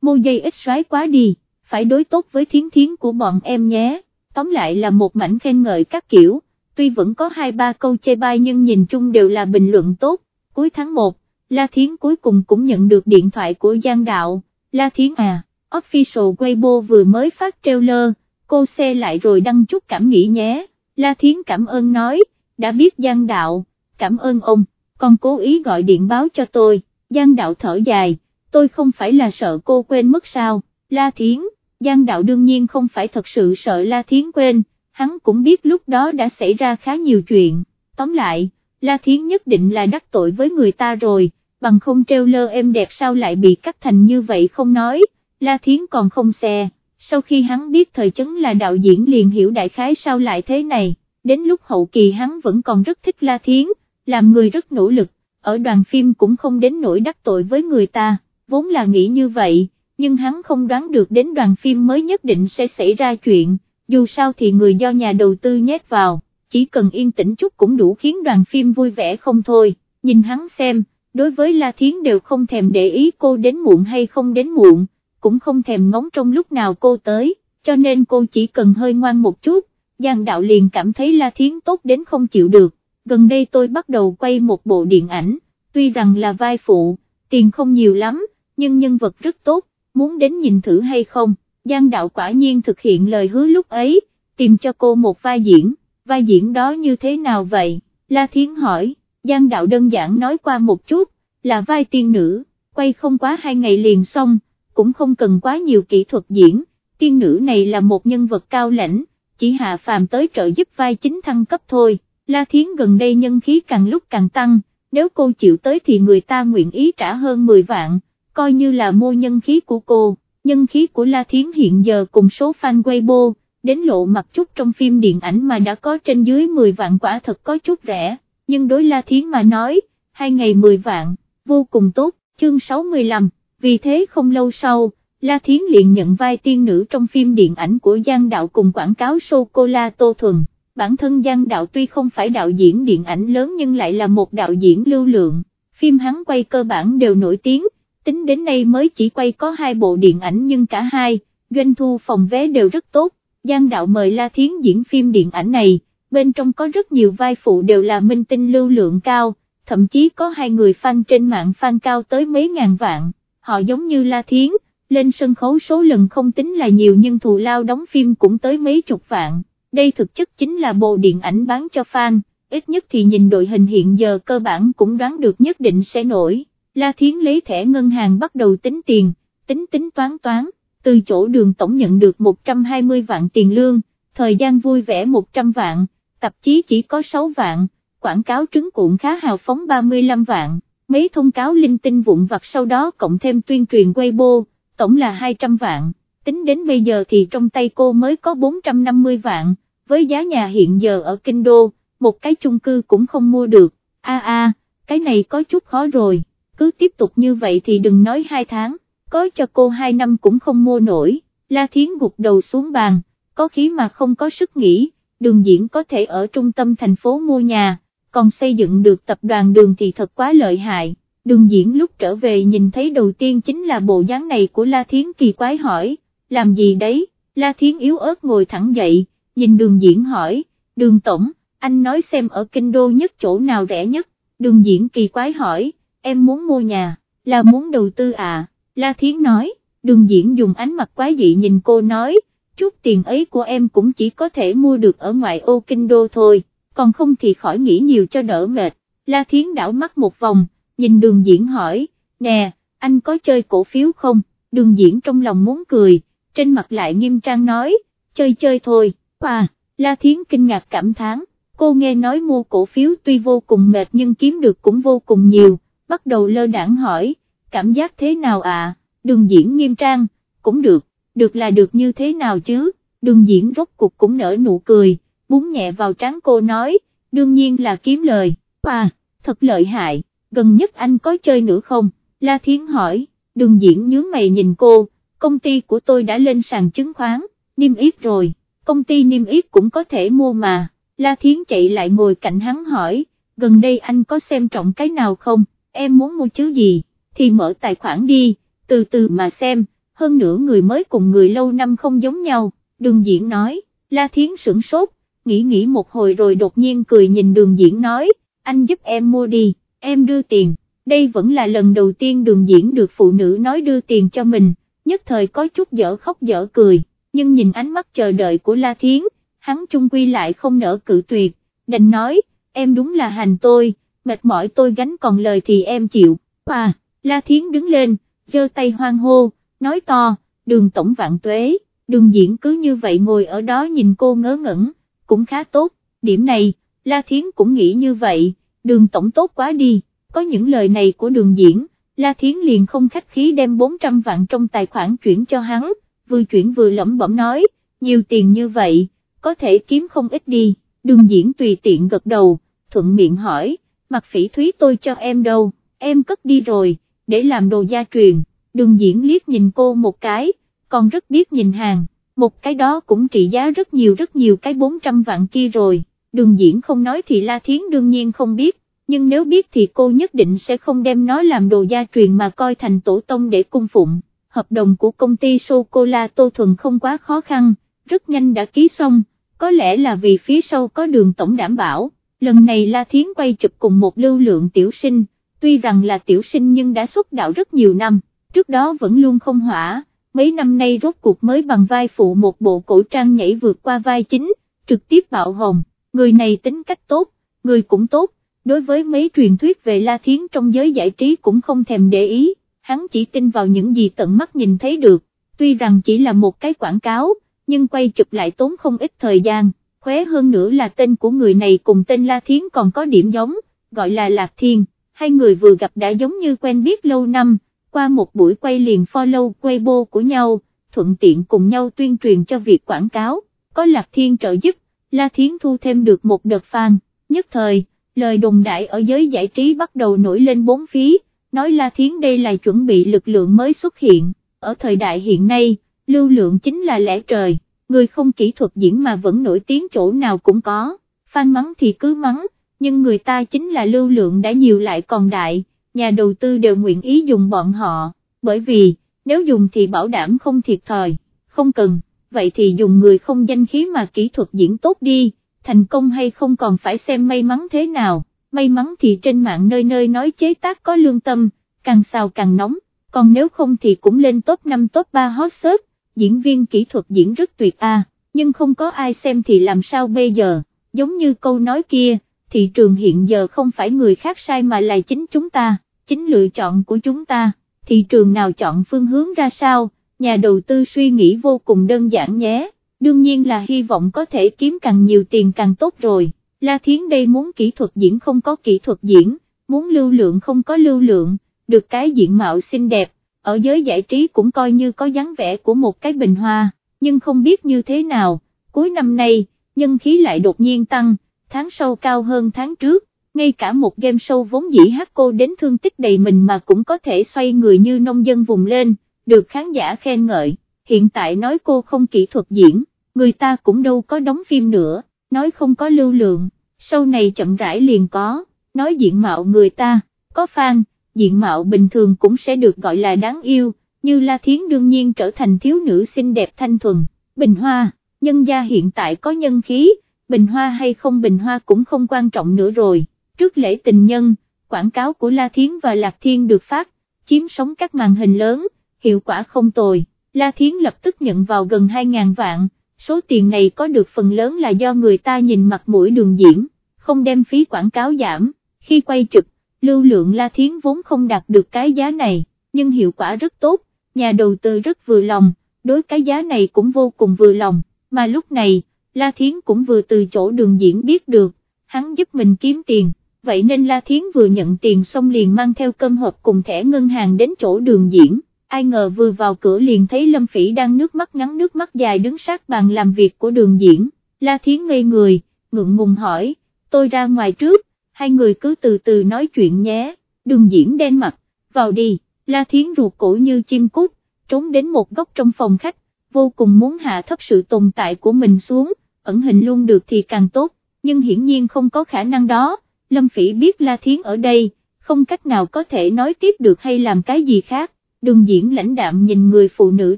Mô dây ít xoái quá đi, phải đối tốt với Thiến Thiến của bọn em nhé, tóm lại là một mảnh khen ngợi các kiểu tuy vẫn có hai ba câu chê bai nhưng nhìn chung đều là bình luận tốt, cuối tháng 1, La Thiến cuối cùng cũng nhận được điện thoại của Giang Đạo, La Thiến à, official Weibo vừa mới phát trailer, cô xe lại rồi đăng chút cảm nghĩ nhé, La Thiến cảm ơn nói, đã biết Giang Đạo, cảm ơn ông, còn cố ý gọi điện báo cho tôi, Giang Đạo thở dài, tôi không phải là sợ cô quên mất sao, La Thiến, Giang Đạo đương nhiên không phải thật sự sợ La Thiến quên, hắn cũng biết lúc đó đã xảy ra khá nhiều chuyện, tóm lại, La Thiến nhất định là đắc tội với người ta rồi, bằng không treo lơ em đẹp sao lại bị cắt thành như vậy không nói, La Thiến còn không xe, sau khi hắn biết thời chấn là đạo diễn liền hiểu đại khái sao lại thế này, đến lúc hậu kỳ hắn vẫn còn rất thích La Thiến, làm người rất nỗ lực, ở đoàn phim cũng không đến nỗi đắc tội với người ta, vốn là nghĩ như vậy, nhưng hắn không đoán được đến đoàn phim mới nhất định sẽ xảy ra chuyện dù sao thì người do nhà đầu tư nhét vào, chỉ cần yên tĩnh chút cũng đủ khiến đoàn phim vui vẻ không thôi, nhìn hắn xem, đối với La Thiến đều không thèm để ý cô đến muộn hay không đến muộn, cũng không thèm ngóng trong lúc nào cô tới, cho nên cô chỉ cần hơi ngoan một chút, Giang Đạo liền cảm thấy La Thiến tốt đến không chịu được, gần đây tôi bắt đầu quay một bộ điện ảnh, tuy rằng là vai phụ, tiền không nhiều lắm, nhưng nhân vật rất tốt, muốn đến nhìn thử hay không? Giang Đạo quả nhiên thực hiện lời hứa lúc ấy, tìm cho cô một vai diễn, vai diễn đó như thế nào vậy, La Thiến hỏi, Giang Đạo đơn giản nói qua một chút, là vai tiên nữ, quay không quá hai ngày liền xong, cũng không cần quá nhiều kỹ thuật diễn, tiên nữ này là một nhân vật cao lãnh, chỉ hạ phàm tới trợ giúp vai chính thăng cấp thôi, La Thiến gần đây nhân khí càng lúc càng tăng, nếu cô chịu tới thì người ta nguyện ý trả hơn 10 vạn, coi như là mua nhân khí của cô nhân khí của La Thiến hiện giờ cùng số fan Weibo, đến lộ mặt chút trong phim điện ảnh mà đã có trên dưới 10 vạn quả thật có chút rẻ, nhưng đối La Thiến mà nói, hai ngày 10 vạn, vô cùng tốt, chương 65, vì thế không lâu sau, La Thiến liền nhận vai tiên nữ trong phim điện ảnh của Giang Đạo cùng quảng cáo sô-cô-la Tô Thuần. Bản thân Giang Đạo tuy không phải đạo diễn điện ảnh lớn nhưng lại là một đạo diễn lưu lượng, phim hắn quay cơ bản đều nổi tiếng, tính đến nay mới chỉ quay có hai bộ điện ảnh nhưng cả hai, doanh thu phòng vé đều rất tốt, Giang Đạo mời La Thiến diễn phim điện ảnh này, bên trong có rất nhiều vai phụ đều là minh tinh lưu lượng cao, thậm chí có hai người fan trên mạng fan cao tới mấy ngàn vạn, họ giống như La Thiến, lên sân khấu số lần không tính là nhiều nhưng thù lao đóng phim cũng tới mấy chục vạn, đây thực chất chính là bộ điện ảnh bán cho fan, ít nhất thì nhìn đội hình hiện giờ cơ bản cũng đoán được nhất định sẽ nổi, La Thiến lấy thẻ ngân hàng bắt đầu tính tiền, tính tính toán toán, từ chỗ đường tổng nhận được 120 vạn tiền lương, thời gian vui vẻ 100 vạn, tạp chí chỉ có 6 vạn, quảng cáo trứng cuộn khá hào phóng 35 vạn, mấy thông cáo linh tinh vụn vặt sau đó cộng thêm tuyên truyền Weibo, tổng là 200 vạn, tính đến bây giờ thì trong tay cô mới có 450 vạn, với giá nhà hiện giờ ở Kinh Đô, một cái chung cư cũng không mua được, a a, cái này có chút khó rồi, cứ tiếp tục như vậy thì đừng nói 2 tháng, có cho cô 2 năm cũng không mua nổi, La Thiến gục đầu xuống bàn, có khí mà không có sức nghĩ, đường diễn có thể ở trung tâm thành phố mua nhà, còn xây dựng được tập đoàn đường thì thật quá lợi hại. Đường diễn lúc trở về nhìn thấy đầu tiên chính là bộ dáng này của La Thiến kỳ quái hỏi, làm gì đấy, La Thiến yếu ớt ngồi thẳng dậy, nhìn đường diễn hỏi, đường tổng, anh nói xem ở kinh đô nhất chỗ nào rẻ nhất, đường diễn kỳ quái hỏi, em muốn mua nhà, là muốn đầu tư à, La Thiến nói, đường diễn dùng ánh mặt quái dị nhìn cô nói, chút tiền ấy của em cũng chỉ có thể mua được ở ngoại ô kinh đô thôi, còn không thì khỏi nghĩ nhiều cho đỡ mệt, La Thiến đảo mắt một vòng, nhìn đường diễn hỏi, nè, anh có chơi cổ phiếu không, đường diễn trong lòng muốn cười, trên mặt lại nghiêm trang nói, chơi chơi thôi, à, La Thiến kinh ngạc cảm thán, cô nghe nói mua cổ phiếu tuy vô cùng mệt nhưng kiếm được cũng vô cùng nhiều, bắt đầu lơ đảng hỏi, cảm giác thế nào à, đường diễn nghiêm trang, cũng được, được là được như thế nào chứ, đường diễn rốt cục cũng nở nụ cười, búng nhẹ vào trán cô nói, đương nhiên là kiếm lời, à, thật lợi hại, gần nhất anh có chơi nữa không, La Thiến hỏi, đường diễn nhướng mày nhìn cô, công ty của tôi đã lên sàn chứng khoán, niêm yết rồi, công ty niêm yết cũng có thể mua mà, La Thiến chạy lại ngồi cạnh hắn hỏi, gần đây anh có xem trọng cái nào không, em muốn mua chứ gì, thì mở tài khoản đi, từ từ mà xem, hơn nữa người mới cùng người lâu năm không giống nhau, đường diễn nói, La Thiến sửng sốt, nghĩ nghĩ một hồi rồi đột nhiên cười nhìn đường diễn nói, anh giúp em mua đi, em đưa tiền, đây vẫn là lần đầu tiên đường diễn được phụ nữ nói đưa tiền cho mình, nhất thời có chút dở khóc dở cười, nhưng nhìn ánh mắt chờ đợi của La Thiến, hắn chung quy lại không nỡ cự tuyệt, đành nói, em đúng là hành tôi, mệt mỏi tôi gánh còn lời thì em chịu, à, La Thiến đứng lên, giơ tay hoang hô, nói to, đường tổng vạn tuế, đường diễn cứ như vậy ngồi ở đó nhìn cô ngớ ngẩn, cũng khá tốt, điểm này, La Thiến cũng nghĩ như vậy, đường tổng tốt quá đi, có những lời này của đường diễn, La Thiến liền không khách khí đem 400 vạn trong tài khoản chuyển cho hắn, vừa chuyển vừa lẩm bẩm nói, nhiều tiền như vậy, có thể kiếm không ít đi, đường diễn tùy tiện gật đầu, thuận miệng hỏi, mặt phỉ thúy tôi cho em đâu, em cất đi rồi, để làm đồ gia truyền, đường diễn liếc nhìn cô một cái, còn rất biết nhìn hàng, một cái đó cũng trị giá rất nhiều rất nhiều cái 400 vạn kia rồi, đường diễn không nói thì La Thiến đương nhiên không biết, nhưng nếu biết thì cô nhất định sẽ không đem nó làm đồ gia truyền mà coi thành tổ tông để cung phụng. Hợp đồng của công ty sô-cô-la Tô Thuần không quá khó khăn, rất nhanh đã ký xong, có lẽ là vì phía sau có đường tổng đảm bảo, lần này La Thiến quay chụp cùng một lưu lượng tiểu sinh, tuy rằng là tiểu sinh nhưng đã xuất đạo rất nhiều năm, trước đó vẫn luôn không hỏa, mấy năm nay rốt cuộc mới bằng vai phụ một bộ cổ trang nhảy vượt qua vai chính, trực tiếp bạo hồng, người này tính cách tốt, người cũng tốt, đối với mấy truyền thuyết về La Thiến trong giới giải trí cũng không thèm để ý, hắn chỉ tin vào những gì tận mắt nhìn thấy được, tuy rằng chỉ là một cái quảng cáo, nhưng quay chụp lại tốn không ít thời gian, khóe hơn nữa là tên của người này cùng tên La Thiến còn có điểm giống, gọi là Lạc Thiên, hai người vừa gặp đã giống như quen biết lâu năm, qua một buổi quay liền follow Weibo của nhau, thuận tiện cùng nhau tuyên truyền cho việc quảng cáo có Lạc Thiên trợ giúp, La Thiến thu thêm được một đợt fan, nhất thời, lời đồn đại ở giới giải trí bắt đầu nổi lên bốn phí, nói La Thiến đây là chuẩn bị lực lượng mới xuất hiện, ở thời đại hiện nay, lưu lượng chính là lẽ trời, người không kỹ thuật diễn mà vẫn nổi tiếng chỗ nào cũng có, fan mắng thì cứ mắng, nhưng người ta chính là lưu lượng đã nhiều lại còn đại, nhà đầu tư đều nguyện ý dùng bọn họ, bởi vì, nếu dùng thì bảo đảm không thiệt thòi, không cần, vậy thì dùng người không danh khí mà kỹ thuật diễn tốt đi, thành công hay không còn phải xem may mắn thế nào, may mắn thì trên mạng nơi nơi nói chế tác có lương tâm, càng xào càng nóng, còn nếu không thì cũng lên top 5 top 3 hot search, diễn viên kỹ thuật diễn rất tuyệt a, nhưng không có ai xem thì làm sao bây giờ, giống như câu nói kia, thị trường hiện giờ không phải người khác sai mà là chính chúng ta, chính lựa chọn của chúng ta, thị trường nào chọn phương hướng ra sao, nhà đầu tư suy nghĩ vô cùng đơn giản nhé, đương nhiên là hy vọng có thể kiếm càng nhiều tiền càng tốt rồi, La Thiến đây muốn kỹ thuật diễn không có kỹ thuật diễn, muốn lưu lượng không có lưu lượng, được cái diện mạo xinh đẹp, ở giới giải trí cũng coi như có dáng vẻ của một cái bình hoa, nhưng không biết như thế nào, cuối năm nay, nhân khí lại đột nhiên tăng, tháng sau cao hơn tháng trước, ngay cả một game show vốn dĩ hát cô đến thương tích đầy mình mà cũng có thể xoay người như nông dân vùng lên, được khán giả khen ngợi, hiện tại nói cô không kỹ thuật diễn, người ta cũng đâu có đóng phim nữa, nói không có lưu lượng, sau này chậm rãi liền có, nói diện mạo người ta, có fan, diện mạo bình thường cũng sẽ được gọi là đáng yêu, như La Thiến đương nhiên trở thành thiếu nữ xinh đẹp thanh thuần, bình hoa, nhân gia hiện tại có nhân khí, bình hoa hay không bình hoa cũng không quan trọng nữa rồi, trước lễ tình nhân, quảng cáo của La Thiến và Lạc Thiên được phát, chiếm sóng các màn hình lớn, hiệu quả không tồi, La Thiến lập tức nhận vào gần 2.000 vạn, số tiền này có được phần lớn là do người ta nhìn mặt mũi đường diễn, không đem phí quảng cáo giảm, khi quay trực, lưu lượng La Thiến vốn không đạt được cái giá này, nhưng hiệu quả rất tốt, nhà đầu tư rất vừa lòng, đối cái giá này cũng vô cùng vừa lòng, mà lúc này, La Thiến cũng vừa từ chỗ đường diễn biết được, hắn giúp mình kiếm tiền, vậy nên La Thiến vừa nhận tiền xong liền mang theo cơm hộp cùng thẻ ngân hàng đến chỗ đường diễn, ai ngờ vừa vào cửa liền thấy Lâm Phỉ đang nước mắt ngắn nước mắt dài đứng sát bàn làm việc của đường diễn, La Thiến ngây người, ngượng ngùng hỏi, tôi ra ngoài trước, hai người cứ từ từ nói chuyện nhé, đường diễn đen mặt, vào đi, La Thiến ruột cổ như chim cút, trốn đến một góc trong phòng khách, vô cùng muốn hạ thấp sự tồn tại của mình xuống, ẩn hình luôn được thì càng tốt, nhưng hiển nhiên không có khả năng đó, Lâm Phỉ biết La Thiến ở đây, không cách nào có thể nói tiếp được hay làm cái gì khác, đường diễn lãnh đạm nhìn người phụ nữ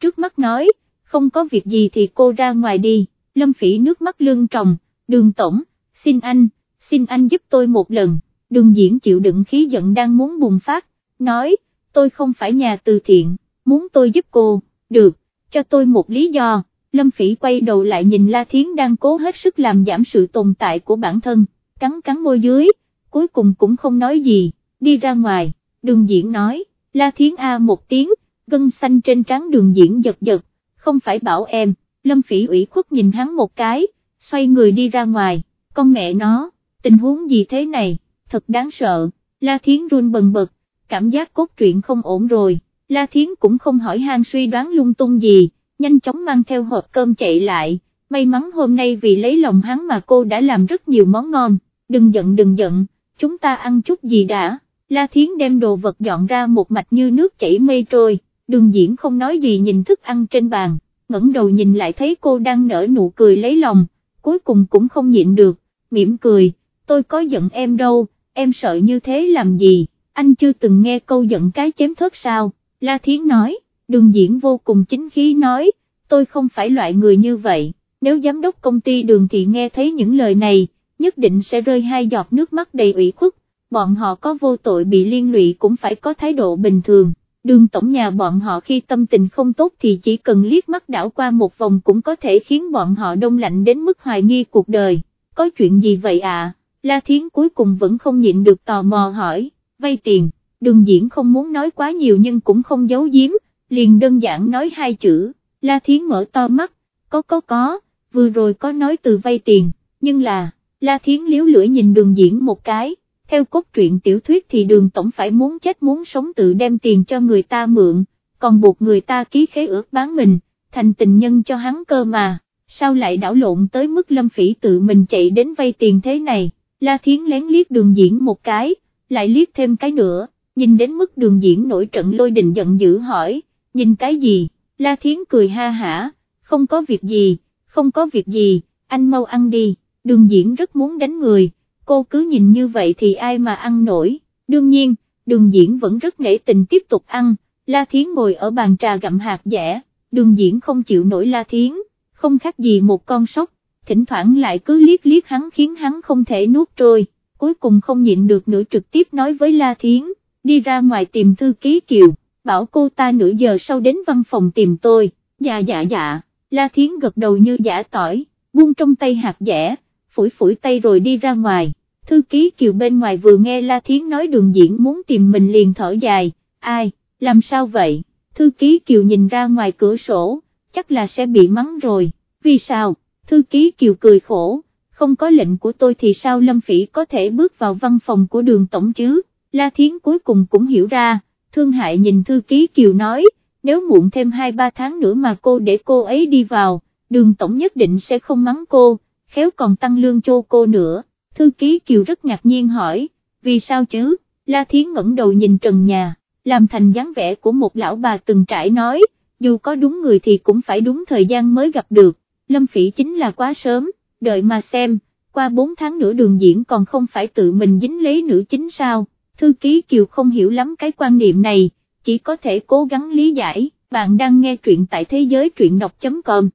trước mắt nói, không có việc gì thì cô ra ngoài đi, Lâm Phỉ nước mắt lưng tròng, đường tổng, xin anh, xin anh giúp tôi một lần, đường diễn chịu đựng khí giận đang muốn bùng phát, nói, tôi không phải nhà từ thiện, muốn tôi giúp cô, được, cho tôi một lý do, Lâm Phỉ quay đầu lại nhìn La Thiến đang cố hết sức làm giảm sự tồn tại của bản thân, cắn cắn môi dưới, cuối cùng cũng không nói gì, đi ra ngoài, đường diễn nói, La Thiến A một tiếng, gân xanh trên trắng đường diễn giật giật, không phải bảo em, Lâm Phỉ ủy khuất nhìn hắn một cái, xoay người đi ra ngoài, con mẹ nó, tình huống gì thế này, thật đáng sợ, La Thiến run bần bật, cảm giác cốt truyện không ổn rồi, La Thiến cũng không hỏi han suy đoán lung tung gì, nhanh chóng mang theo hộp cơm chạy lại, may mắn hôm nay vì lấy lòng hắn mà cô đã làm rất nhiều món ngon, đừng giận đừng giận, chúng ta ăn chút gì đã, La Thiến đem đồ vật dọn ra một mạch như nước chảy mây trôi, đường diễn không nói gì nhìn thức ăn trên bàn, ngẩng đầu nhìn lại thấy cô đang nở nụ cười lấy lòng, cuối cùng cũng không nhịn được, mỉm cười, tôi có giận em đâu, em sợ như thế làm gì, anh chưa từng nghe câu giận cái chém thớt sao, La Thiến nói đường diễn vô cùng chính khí nói, tôi không phải loại người như vậy, nếu giám đốc công ty đường thị nghe thấy những lời này, nhất định sẽ rơi hai giọt nước mắt đầy ủy khuất, bọn họ có vô tội bị liên lụy cũng phải có thái độ bình thường. Đường tổng nhà bọn họ khi tâm tình không tốt thì chỉ cần liếc mắt đảo qua một vòng cũng có thể khiến bọn họ đông lạnh đến mức hoài nghi cuộc đời, có chuyện gì vậy à, La Thiến cuối cùng vẫn không nhịn được tò mò hỏi, vay tiền, đường diễn không muốn nói quá nhiều nhưng cũng không giấu giếm, liền đơn giản nói hai chữ, La Thiến mở to mắt, có có có, vừa rồi có nói từ vay tiền, nhưng là, La Thiến liếu lưỡi nhìn đường diễn một cái, theo cốt truyện tiểu thuyết thì đường tổng phải muốn chết muốn sống tự đem tiền cho người ta mượn, còn buộc người ta ký khế ước bán mình, thành tình nhân cho hắn cơ mà, sao lại đảo lộn tới mức Lâm Phỉ tự mình chạy đến vay tiền thế này, La Thiến lén liếc đường diễn một cái, lại liếc thêm cái nữa, nhìn đến mức đường diễn nổi trận lôi đình giận dữ hỏi, nhìn cái gì, La Thiến cười ha hả, không có việc gì, không có việc gì, anh mau ăn đi, đường diễn rất muốn đánh người, cô cứ nhìn như vậy thì ai mà ăn nổi, đương nhiên, đường diễn vẫn rất nể tình tiếp tục ăn, La Thiến ngồi ở bàn trà gặm hạt dẻ, đường diễn không chịu nổi La Thiến, không khác gì một con sóc, thỉnh thoảng lại cứ liếc liếc hắn khiến hắn không thể nuốt trôi, cuối cùng không nhịn được nữa trực tiếp nói với La Thiến, đi ra ngoài tìm thư ký kiều, bảo cô ta nửa giờ sau đến văn phòng tìm tôi, dạ dạ dạ, La Thiến gật đầu như giả tỏi, buông trong tay hạt dẻ, phủi phủi tay rồi đi ra ngoài, thư ký kiều bên ngoài vừa nghe La Thiến nói đường diễn muốn tìm mình liền thở dài, ai, làm sao vậy, thư ký kiều nhìn ra ngoài cửa sổ, chắc là sẽ bị mắng rồi, vì sao, thư ký kiều cười khổ, không có lệnh của tôi thì sao Lâm Phỉ có thể bước vào văn phòng của đường tổng chứ, La Thiến cuối cùng cũng hiểu ra, thương hại nhìn thư ký kiều nói, nếu muộn thêm 2-3 tháng nữa mà cô để cô ấy đi vào, đường tổng nhất định sẽ không mắng cô, khéo còn tăng lương cho cô nữa, thư ký kiều rất ngạc nhiên hỏi, vì sao chứ, La Thiến ngẩng đầu nhìn trần nhà, làm thành dáng vẻ của một lão bà từng trải nói, dù có đúng người thì cũng phải đúng thời gian mới gặp được, Lâm Phỉ chính là quá sớm, đợi mà xem, qua 4 tháng nữa đường diễn còn không phải tự mình dính lấy nữ chính sao, thư ký Kiều không hiểu lắm cái quan niệm này, chỉ có thể cố gắng lý giải, bạn đang nghe truyện tại thế giới truyện đọc.com.